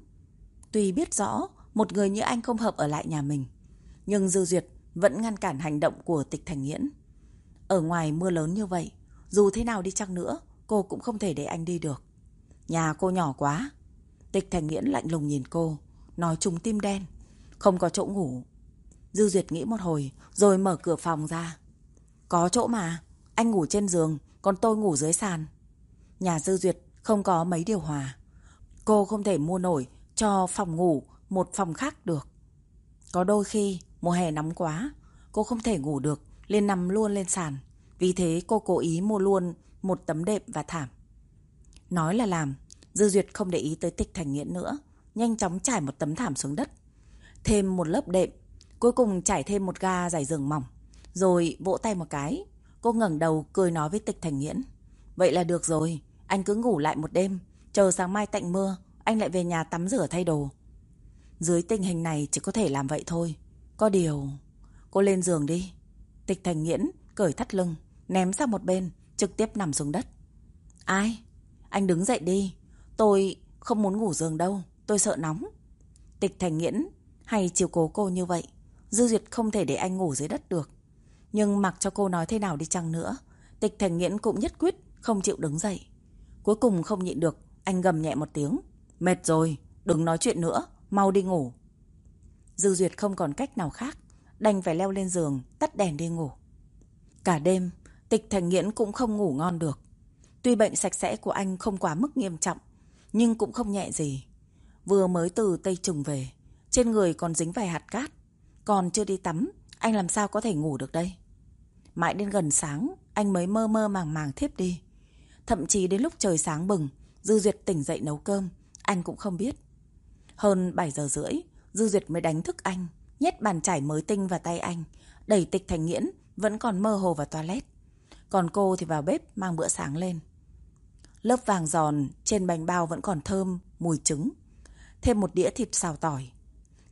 Tuy biết rõ một người như anh không hợp ở lại nhà mình, nhưng Dư Duyệt vẫn ngăn cản hành động của tịch thành nghiễn. Ở ngoài mưa lớn như vậy, dù thế nào đi chăng nữa, cô cũng không thể để anh đi được. Nhà cô nhỏ quá. Tịch thành nghiễn lạnh lùng nhìn cô, nói trùng tim đen. Không có chỗ ngủ. Dư Duyệt nghĩ một hồi, rồi mở cửa phòng ra. Có chỗ mà, anh ngủ trên giường, còn tôi ngủ dưới sàn. Nhà Dư Duyệt không có mấy điều hòa. Cô không thể mua nổi cho phòng ngủ một phòng khác được. Có đôi khi mùa hè nóng quá, cô không thể ngủ được, liền nằm luôn lên sàn. Vì thế cô cố ý mua luôn một tấm đệm và thảm. Nói là làm, Dư Duyệt không để ý tới tịch thành nghiện nữa, nhanh chóng trải một tấm thảm xuống đất. Thêm một lớp đệm, cuối cùng trải thêm một ga giải giường mỏng. Rồi vỗ tay một cái, cô ngẩng đầu cười nói với tịch thành nghiễn. Vậy là được rồi, anh cứ ngủ lại một đêm, chờ sáng mai tạnh mưa, anh lại về nhà tắm rửa thay đồ. Dưới tình hình này chỉ có thể làm vậy thôi. Có điều... cô lên giường đi. Tịch Thành Nghiễn cởi thắt lưng, ném sang một bên, trực tiếp nằm xuống đất. Ai? Anh đứng dậy đi. Tôi không muốn ngủ giường đâu, tôi sợ nóng. Tịch Thành Nghiễn hay chiều cố cô như vậy, Dư Duyệt không thể để anh ngủ dưới đất được. Nhưng mặc cho cô nói thế nào đi chăng nữa, Tịch Thành Nghiễn cũng nhất quyết không chịu đứng dậy. Cuối cùng không nhịn được, anh gầm nhẹ một tiếng. Mệt rồi, đừng nói chuyện nữa, mau đi ngủ. Dư Duyệt không còn cách nào khác, đành phải leo lên giường, tắt đèn đi ngủ. Cả đêm, Tịch Thành Nghiễn cũng không ngủ ngon được. Tuy bệnh sạch sẽ của anh không quá mức nghiêm trọng, nhưng cũng không nhẹ gì. Vừa mới từ Tây Trùng về, trên người còn dính vài hạt cát. Còn chưa đi tắm, anh làm sao có thể ngủ được đây? Mãi đến gần sáng, anh mới mơ mơ màng màng thiếp đi. Thậm chí đến lúc trời sáng bừng, Dư Duyệt tỉnh dậy nấu cơm, anh cũng không biết. Hơn 7 giờ rưỡi, Dư Duyệt mới đánh thức anh, nhét bàn chải mới tinh vào tay anh, đẩy tịch thành nghiễn, vẫn còn mơ hồ vào toilet. Còn cô thì vào bếp mang bữa sáng lên. Lớp vàng giòn trên bánh bao vẫn còn thơm, mùi trứng. Thêm một đĩa thịt xào tỏi.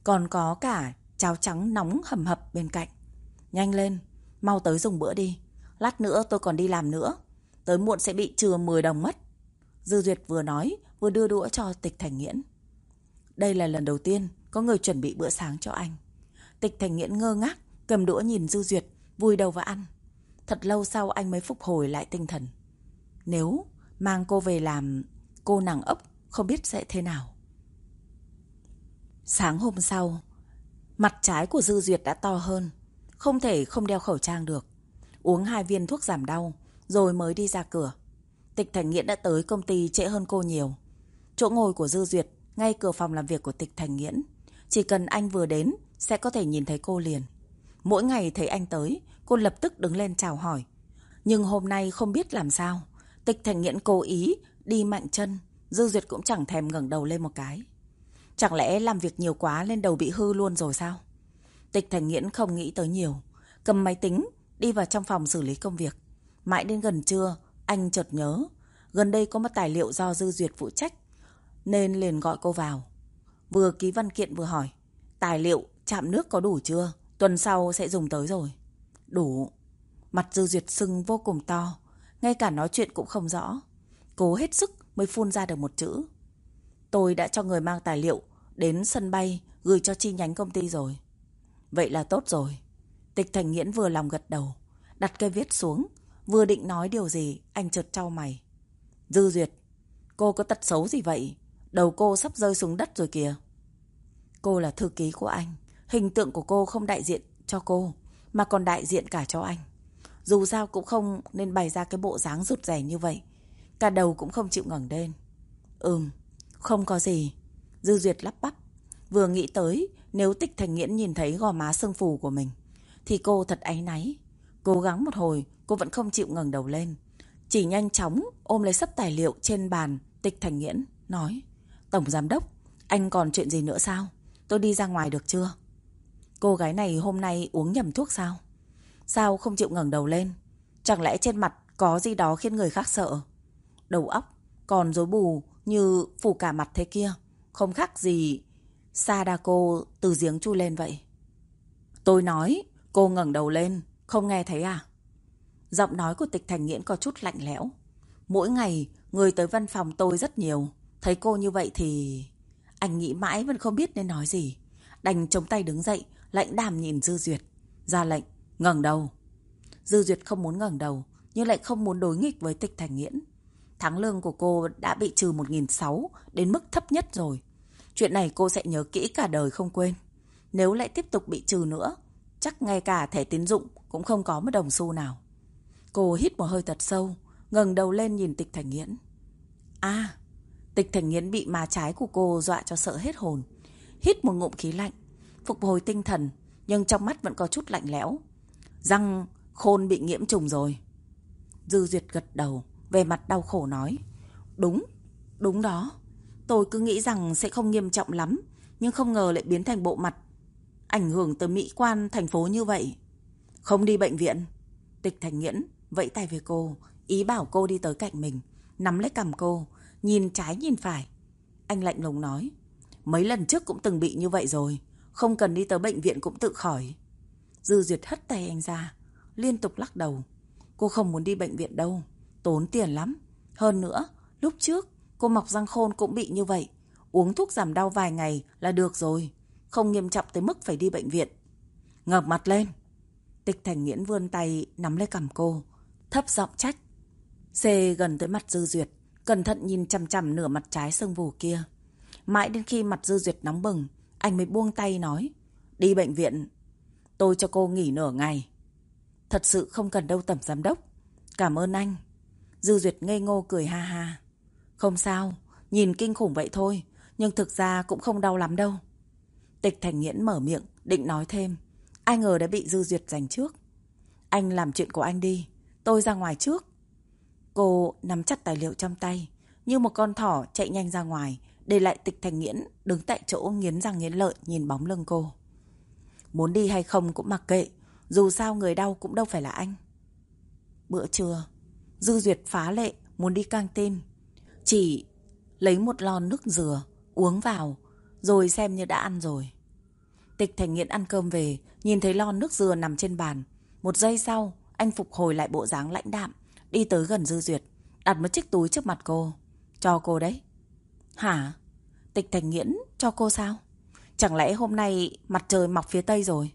Còn có cả cháo trắng nóng hầm hập bên cạnh. Nhanh lên, mau tới dùng bữa đi. Lát nữa tôi còn đi làm nữa. Tới muộn sẽ bị trừ 10 đồng mất. Dư Duyệt vừa nói, vừa đưa đũa cho Tịch Thành Nghiễn. Đây là lần đầu tiên có người chuẩn bị bữa sáng cho anh. Tịch Thành Nghiễn ngơ ngác, cầm đũa nhìn Dư Duyệt, vui đầu và ăn. Thật lâu sau anh mới phục hồi lại tinh thần. Nếu mang cô về làm cô nàng ốc, không biết sẽ thế nào. Sáng hôm sau, mặt trái của Dư Duyệt đã to hơn, không thể không đeo khẩu trang được. Uống hai viên thuốc giảm đau, rồi mới đi ra cửa. Tịch Thành Nghiễn đã tới công ty trễ hơn cô nhiều. Chỗ ngồi của Dư Duyệt ngay cửa phòng làm việc của Tịch Thành Nghiễn. Chỉ cần anh vừa đến sẽ có thể nhìn thấy cô liền. Mỗi ngày thấy anh tới, cô lập tức đứng lên chào hỏi. Nhưng hôm nay không biết làm sao. Tịch Thành Nghiễn cố ý đi mạnh chân, Dư Duyệt cũng chẳng thèm ngẩng đầu lên một cái. Chẳng lẽ làm việc nhiều quá lên đầu bị hư luôn rồi sao? Tịch Thành Nghiễn không nghĩ tới nhiều. Cầm máy tính, đi vào trong phòng xử lý công việc. Mãi đến gần trưa, anh chợt nhớ. Gần đây có một tài liệu do Dư Duyệt phụ trách. Nên liền gọi cô vào. Vừa ký văn kiện vừa hỏi. Tài liệu chạm nước có đủ chưa? Tuần sau sẽ dùng tới rồi. Đủ. Mặt Dư Duyệt sưng vô cùng to. Ngay cả nói chuyện cũng không rõ. Cố hết sức mới phun ra được một chữ. Tôi đã cho người mang tài liệu đến sân bay gửi cho chi nhánh công ty rồi. Vậy là tốt rồi. Tịch Thành Nghiễn vừa lòng gật đầu, đặt cây viết xuống, vừa định nói điều gì, anh chợt trao mày. Dư Duyệt, cô có tật xấu gì vậy? Đầu cô sắp rơi xuống đất rồi kìa. Cô là thư ký của anh, hình tượng của cô không đại diện cho cô, mà còn đại diện cả cho anh. Dù sao cũng không nên bày ra cái bộ dáng rụt rẻ như vậy. Cả đầu cũng không chịu ngẩng lên. Ừm, không có gì. Dư Duyệt lắp bắp. Vừa nghĩ tới, nếu Tịch Thành Nghiễn nhìn thấy gò má sưng phù của mình, thì cô thật áy náy. Cố gắng một hồi, cô vẫn không chịu ngẩng đầu lên. Chỉ nhanh chóng ôm lấy sắp tài liệu trên bàn Tịch Thành Nghiễn nói, Tổng Giám Đốc, anh còn chuyện gì nữa sao? Tôi đi ra ngoài được chưa? Cô gái này hôm nay uống nhầm thuốc sao? Sao không chịu ngẩng đầu lên? Chẳng lẽ trên mặt có gì đó khiến người khác sợ? Đầu óc còn rối bù như phủ cả mặt thế kia. Không khác gì Sadako từ giếng chui lên vậy. Tôi nói, cô ngẩng đầu lên, không nghe thấy à? Giọng nói của tịch thành nghiễn có chút lạnh lẽo. Mỗi ngày, người tới văn phòng tôi rất nhiều. Thấy cô như vậy thì... Anh nghĩ mãi vẫn không biết nên nói gì. Đành chống tay đứng dậy, lạnh đàm nhìn Dư Duyệt. Ra lệnh, ngẩng đầu. Dư Duyệt không muốn ngẩng đầu, nhưng lại không muốn đối nghịch với tịch thành nghiễn. Tháng lương của cô đã bị trừ 1.600 đến mức thấp nhất rồi. Chuyện này cô sẽ nhớ kỹ cả đời không quên. Nếu lại tiếp tục bị trừ nữa, chắc ngay cả thẻ tín dụng cũng không có một đồng xu nào. Cô hít một hơi thật sâu, ngẩng đầu lên nhìn tịch thành nghiễn. À, tịch thành nghiễn bị má trái của cô dọa cho sợ hết hồn. Hít một ngụm khí lạnh, phục hồi tinh thần, nhưng trong mắt vẫn có chút lạnh lẽo. Răng khôn bị nhiễm trùng rồi. Dư Duyệt gật đầu, về mặt đau khổ nói. Đúng, đúng đó. Tôi cứ nghĩ rằng sẽ không nghiêm trọng lắm, nhưng không ngờ lại biến thành bộ mặt. Ảnh hưởng tới mỹ quan thành phố như vậy. Không đi bệnh viện. Tịch Thành Nghiễn vẫy tay về cô, ý bảo cô đi tới cạnh mình, nắm lấy cầm cô, nhìn trái nhìn phải. Anh lạnh lùng nói, mấy lần trước cũng từng bị như vậy rồi, không cần đi tới bệnh viện cũng tự khỏi. Dư Duyệt hất tay anh ra, liên tục lắc đầu. Cô không muốn đi bệnh viện đâu, tốn tiền lắm. Hơn nữa, lúc trước cô mọc răng khôn cũng bị như vậy. Uống thuốc giảm đau vài ngày là được rồi, không nghiêm trọng tới mức phải đi bệnh viện. Ngập mặt lên. Tịch Thành Nghiễn vươn tay nắm lấy cầm cô, thấp giọng trách. Xê gần tới mặt Dư Duyệt, cẩn thận nhìn chằm chằm nửa mặt trái sưng vù kia. Mãi đến khi mặt Dư Duyệt nóng bừng, anh mới buông tay nói. Đi bệnh viện, tôi cho cô nghỉ nửa ngày. Thật sự không cần đâu tầm giám đốc. Cảm ơn anh. Dư Duyệt ngây ngô cười ha ha. Không sao, nhìn kinh khủng vậy thôi, nhưng thực ra cũng không đau lắm đâu. Tịch Thành Nghiễn mở miệng, định nói thêm. Ai ngờ đã bị Dư Duyệt giành trước. Anh làm chuyện của anh đi, tôi ra ngoài trước. Cô nắm chặt tài liệu trong tay, như một con thỏ chạy nhanh ra ngoài, để lại tịch thành nghiễn, đứng tại chỗ nghiến răng nghiến lợi nhìn bóng lưng cô. Muốn đi hay không cũng mặc kệ, dù sao người đau cũng đâu phải là anh. Bữa trưa, Dư Duyệt phá lệ, muốn đi căng tin chị lấy một lon nước dừa, uống vào, rồi xem như đã ăn rồi. Tịch thành nghiện ăn cơm về, nhìn thấy lon nước dừa nằm trên bàn. Một giây sau, anh phục hồi lại bộ dáng lãnh đạm, đi tới gần Dư Duyệt, đặt một chiếc túi trước mặt cô. Cho cô đấy. Hả? Tịch thành nghiễn cho cô sao? Chẳng lẽ hôm nay mặt trời mọc phía tây rồi?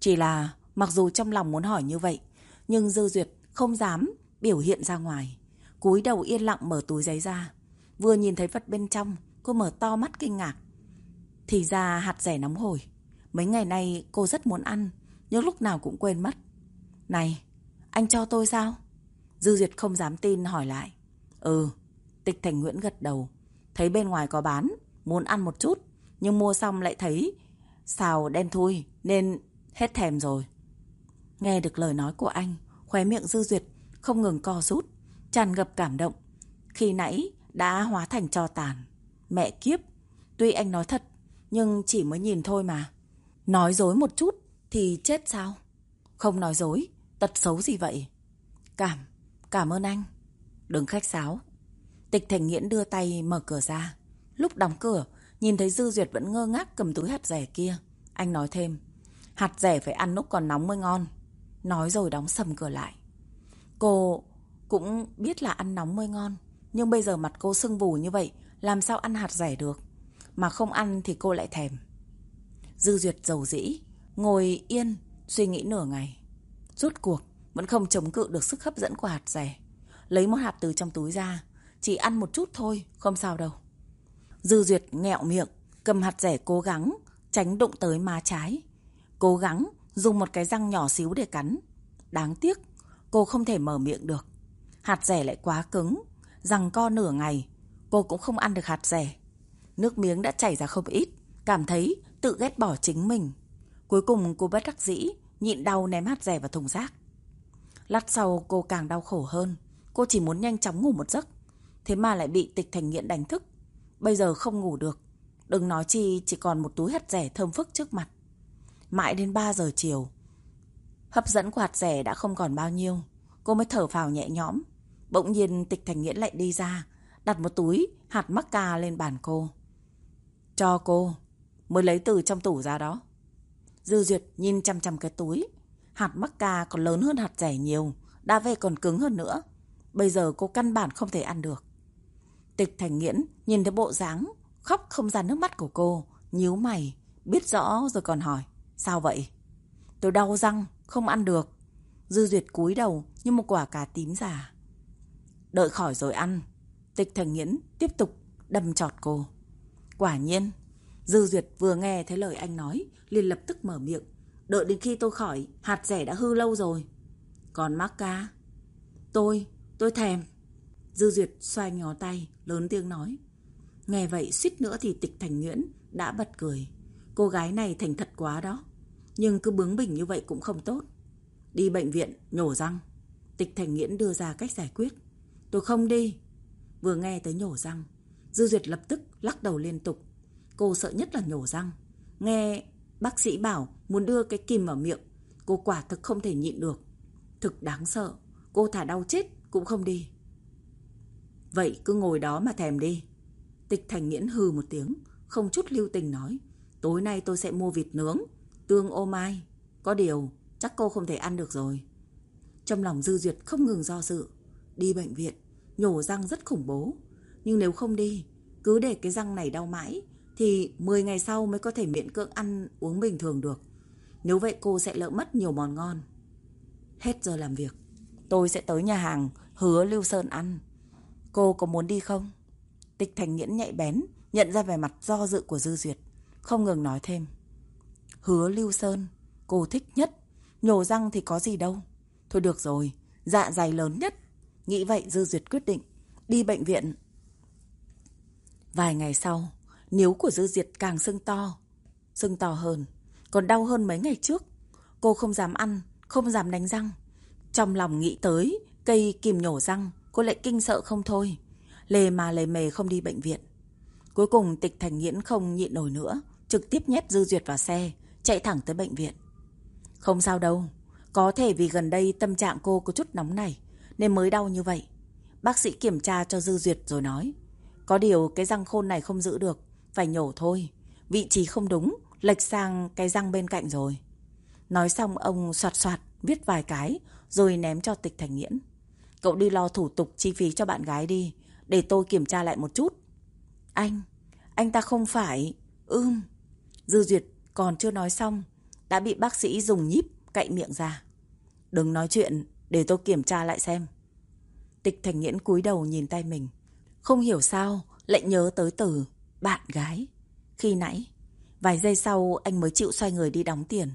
Chỉ là mặc dù trong lòng muốn hỏi như vậy, nhưng Dư Duyệt không dám biểu hiện ra ngoài cúi đầu yên lặng mở túi giấy ra. Vừa nhìn thấy vật bên trong, cô mở to mắt kinh ngạc. Thì ra hạt rẻ nóng hổi. Mấy ngày nay cô rất muốn ăn, nhưng lúc nào cũng quên mất. Này, anh cho tôi sao? Dư Duyệt không dám tin hỏi lại. Ừ, Tịch Thành Nguyễn gật đầu. Thấy bên ngoài có bán, muốn ăn một chút, nhưng mua xong lại thấy xào đen thui nên hết thèm rồi. Nghe được lời nói của anh, khóe miệng Dư Duyệt không ngừng co rút, tràn ngập cảm động. Khi nãy đã hóa thành cho tàn. Mẹ kiếp, tuy anh nói thật, nhưng chỉ mới nhìn thôi mà. Nói dối một chút thì chết sao? Không nói dối, tật xấu gì vậy? Cảm, cảm ơn anh. Đừng khách sáo. Tịch Thành Nghiễn đưa tay mở cửa ra. Lúc đóng cửa, nhìn thấy Dư Duyệt vẫn ngơ ngác cầm túi hạt rẻ kia. Anh nói thêm, hạt rẻ phải ăn lúc còn nóng mới ngon. Nói rồi đóng sầm cửa lại. Cô cũng biết là ăn nóng mới ngon. Nhưng bây giờ mặt cô sưng vù như vậy, làm sao ăn hạt rẻ được? Mà không ăn thì cô lại thèm. Dư Duyệt dầu dĩ, ngồi yên, suy nghĩ nửa ngày. Rốt cuộc, vẫn không chống cự được sức hấp dẫn của hạt rẻ. Lấy một hạt từ trong túi ra, chỉ ăn một chút thôi, không sao đâu. Dư Duyệt nghẹo miệng, cầm hạt rẻ cố gắng, tránh đụng tới má trái. Cố gắng dùng một cái răng nhỏ xíu để cắn. Đáng tiếc, cô không thể mở miệng được. Hạt rẻ lại quá cứng, rằng co nửa ngày, cô cũng không ăn được hạt rẻ. Nước miếng đã chảy ra không ít, cảm thấy tự ghét bỏ chính mình. Cuối cùng cô bất đắc dĩ, nhịn đau ném hạt rẻ vào thùng rác. Lát sau cô càng đau khổ hơn, cô chỉ muốn nhanh chóng ngủ một giấc. Thế mà lại bị tịch thành nghiện đánh thức Bây giờ không ngủ được Đừng nói chi chỉ còn một túi hạt rẻ thơm phức trước mặt Mãi đến 3 giờ chiều Hấp dẫn của hạt rẻ đã không còn bao nhiêu Cô mới thở phào nhẹ nhõm Bỗng nhiên tịch thành nghĩa lại đi ra Đặt một túi hạt mắc ca lên bàn cô Cho cô Mới lấy từ trong tủ ra đó Dư duyệt nhìn chăm chăm cái túi Hạt mắc ca còn lớn hơn hạt rẻ nhiều Đã về còn cứng hơn nữa Bây giờ cô căn bản không thể ăn được Tịch Thành Nghiễn nhìn thấy bộ dáng khóc không ra nước mắt của cô, nhíu mày, biết rõ rồi còn hỏi, sao vậy? Tôi đau răng, không ăn được. Dư Duyệt cúi đầu như một quả cà tím già. Đợi khỏi rồi ăn. Tịch thần Nghiễn tiếp tục đâm chọt cô. Quả nhiên, Dư Duyệt vừa nghe thấy lời anh nói, liền lập tức mở miệng. Đợi đến khi tôi khỏi, hạt rẻ đã hư lâu rồi. Còn mắc ca? Tôi, tôi thèm. Dư Duyệt xoay ngó tay, lớn tiếng nói. Nghe vậy suýt nữa thì tịch thành nguyễn đã bật cười. Cô gái này thành thật quá đó. Nhưng cứ bướng bỉnh như vậy cũng không tốt. Đi bệnh viện, nhổ răng. Tịch thành Nguyễn đưa ra cách giải quyết. Tôi không đi. Vừa nghe tới nhổ răng. Dư Duyệt lập tức lắc đầu liên tục. Cô sợ nhất là nhổ răng. Nghe bác sĩ bảo muốn đưa cái kìm vào miệng. Cô quả thực không thể nhịn được. Thực đáng sợ. Cô thả đau chết cũng không đi. Vậy cứ ngồi đó mà thèm đi. Tịch Thành Nghiễn hừ một tiếng, không chút lưu tình nói. Tối nay tôi sẽ mua vịt nướng, tương ô mai. Có điều, chắc cô không thể ăn được rồi. Trong lòng Dư Duyệt không ngừng do dự. Đi bệnh viện, nhổ răng rất khủng bố. Nhưng nếu không đi, cứ để cái răng này đau mãi, thì 10 ngày sau mới có thể miễn cưỡng ăn uống bình thường được. Nếu vậy cô sẽ lỡ mất nhiều món ngon. Hết giờ làm việc, tôi sẽ tới nhà hàng hứa Lưu Sơn ăn. Cô có muốn đi không? Tịch Thành Nghiễn nhạy bén, nhận ra vẻ mặt do dự của Dư Duyệt, không ngừng nói thêm. Hứa Lưu Sơn, cô thích nhất, nhổ răng thì có gì đâu. Thôi được rồi, dạ dày lớn nhất. Nghĩ vậy Dư Duyệt quyết định, đi bệnh viện. Vài ngày sau, níu của Dư Duyệt càng sưng to, sưng to hơn, còn đau hơn mấy ngày trước. Cô không dám ăn, không dám đánh răng. Trong lòng nghĩ tới cây kìm nhổ răng, cô lại kinh sợ không thôi. Lề mà lề mề không đi bệnh viện. Cuối cùng tịch thành nghiễn không nhịn nổi nữa, trực tiếp nhét Dư Duyệt vào xe, chạy thẳng tới bệnh viện. Không sao đâu, có thể vì gần đây tâm trạng cô có chút nóng này, nên mới đau như vậy. Bác sĩ kiểm tra cho Dư Duyệt rồi nói, có điều cái răng khôn này không giữ được, phải nhổ thôi. Vị trí không đúng, lệch sang cái răng bên cạnh rồi. Nói xong ông soạt soạt viết vài cái rồi ném cho tịch thành nghiễn. Cậu đi lo thủ tục chi phí cho bạn gái đi, để tôi kiểm tra lại một chút. Anh, anh ta không phải... Ưm. Dư Duyệt còn chưa nói xong, đã bị bác sĩ dùng nhíp cạy miệng ra. Đừng nói chuyện, để tôi kiểm tra lại xem. Tịch thành nghiễn cúi đầu nhìn tay mình. Không hiểu sao, lại nhớ tới từ bạn gái. Khi nãy, vài giây sau anh mới chịu xoay người đi đóng tiền.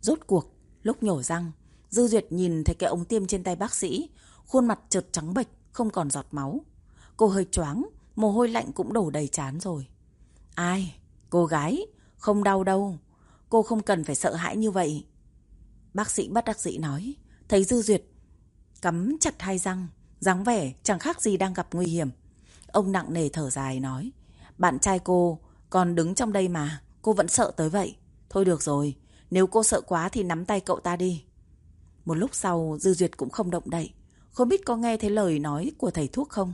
Rốt cuộc, lúc nhổ răng, Dư Duyệt nhìn thấy cái ống tiêm trên tay bác sĩ, khuôn mặt chợt trắng bệch, không còn giọt máu. Cô hơi choáng, mồ hôi lạnh cũng đổ đầy chán rồi. Ai? Cô gái? Không đau đâu. Cô không cần phải sợ hãi như vậy. Bác sĩ bắt đắc dĩ nói. Thấy Dư Duyệt cắm chặt hai răng, dáng vẻ chẳng khác gì đang gặp nguy hiểm. Ông nặng nề thở dài nói. Bạn trai cô còn đứng trong đây mà, cô vẫn sợ tới vậy. Thôi được rồi, nếu cô sợ quá thì nắm tay cậu ta đi. Một lúc sau Dư Duyệt cũng không động đậy. Không biết có nghe thấy lời nói của thầy thuốc không?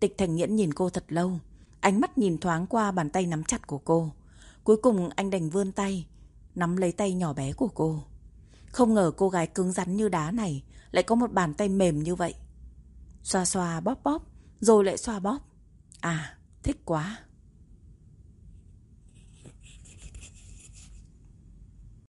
Tịch Thành Nghiễn nhìn cô thật lâu. Ánh mắt nhìn thoáng qua bàn tay nắm chặt của cô. Cuối cùng anh đành vươn tay, nắm lấy tay nhỏ bé của cô. Không ngờ cô gái cứng rắn như đá này lại có một bàn tay mềm như vậy. Xoa xoa bóp bóp, rồi lại xoa bóp. À, thích quá.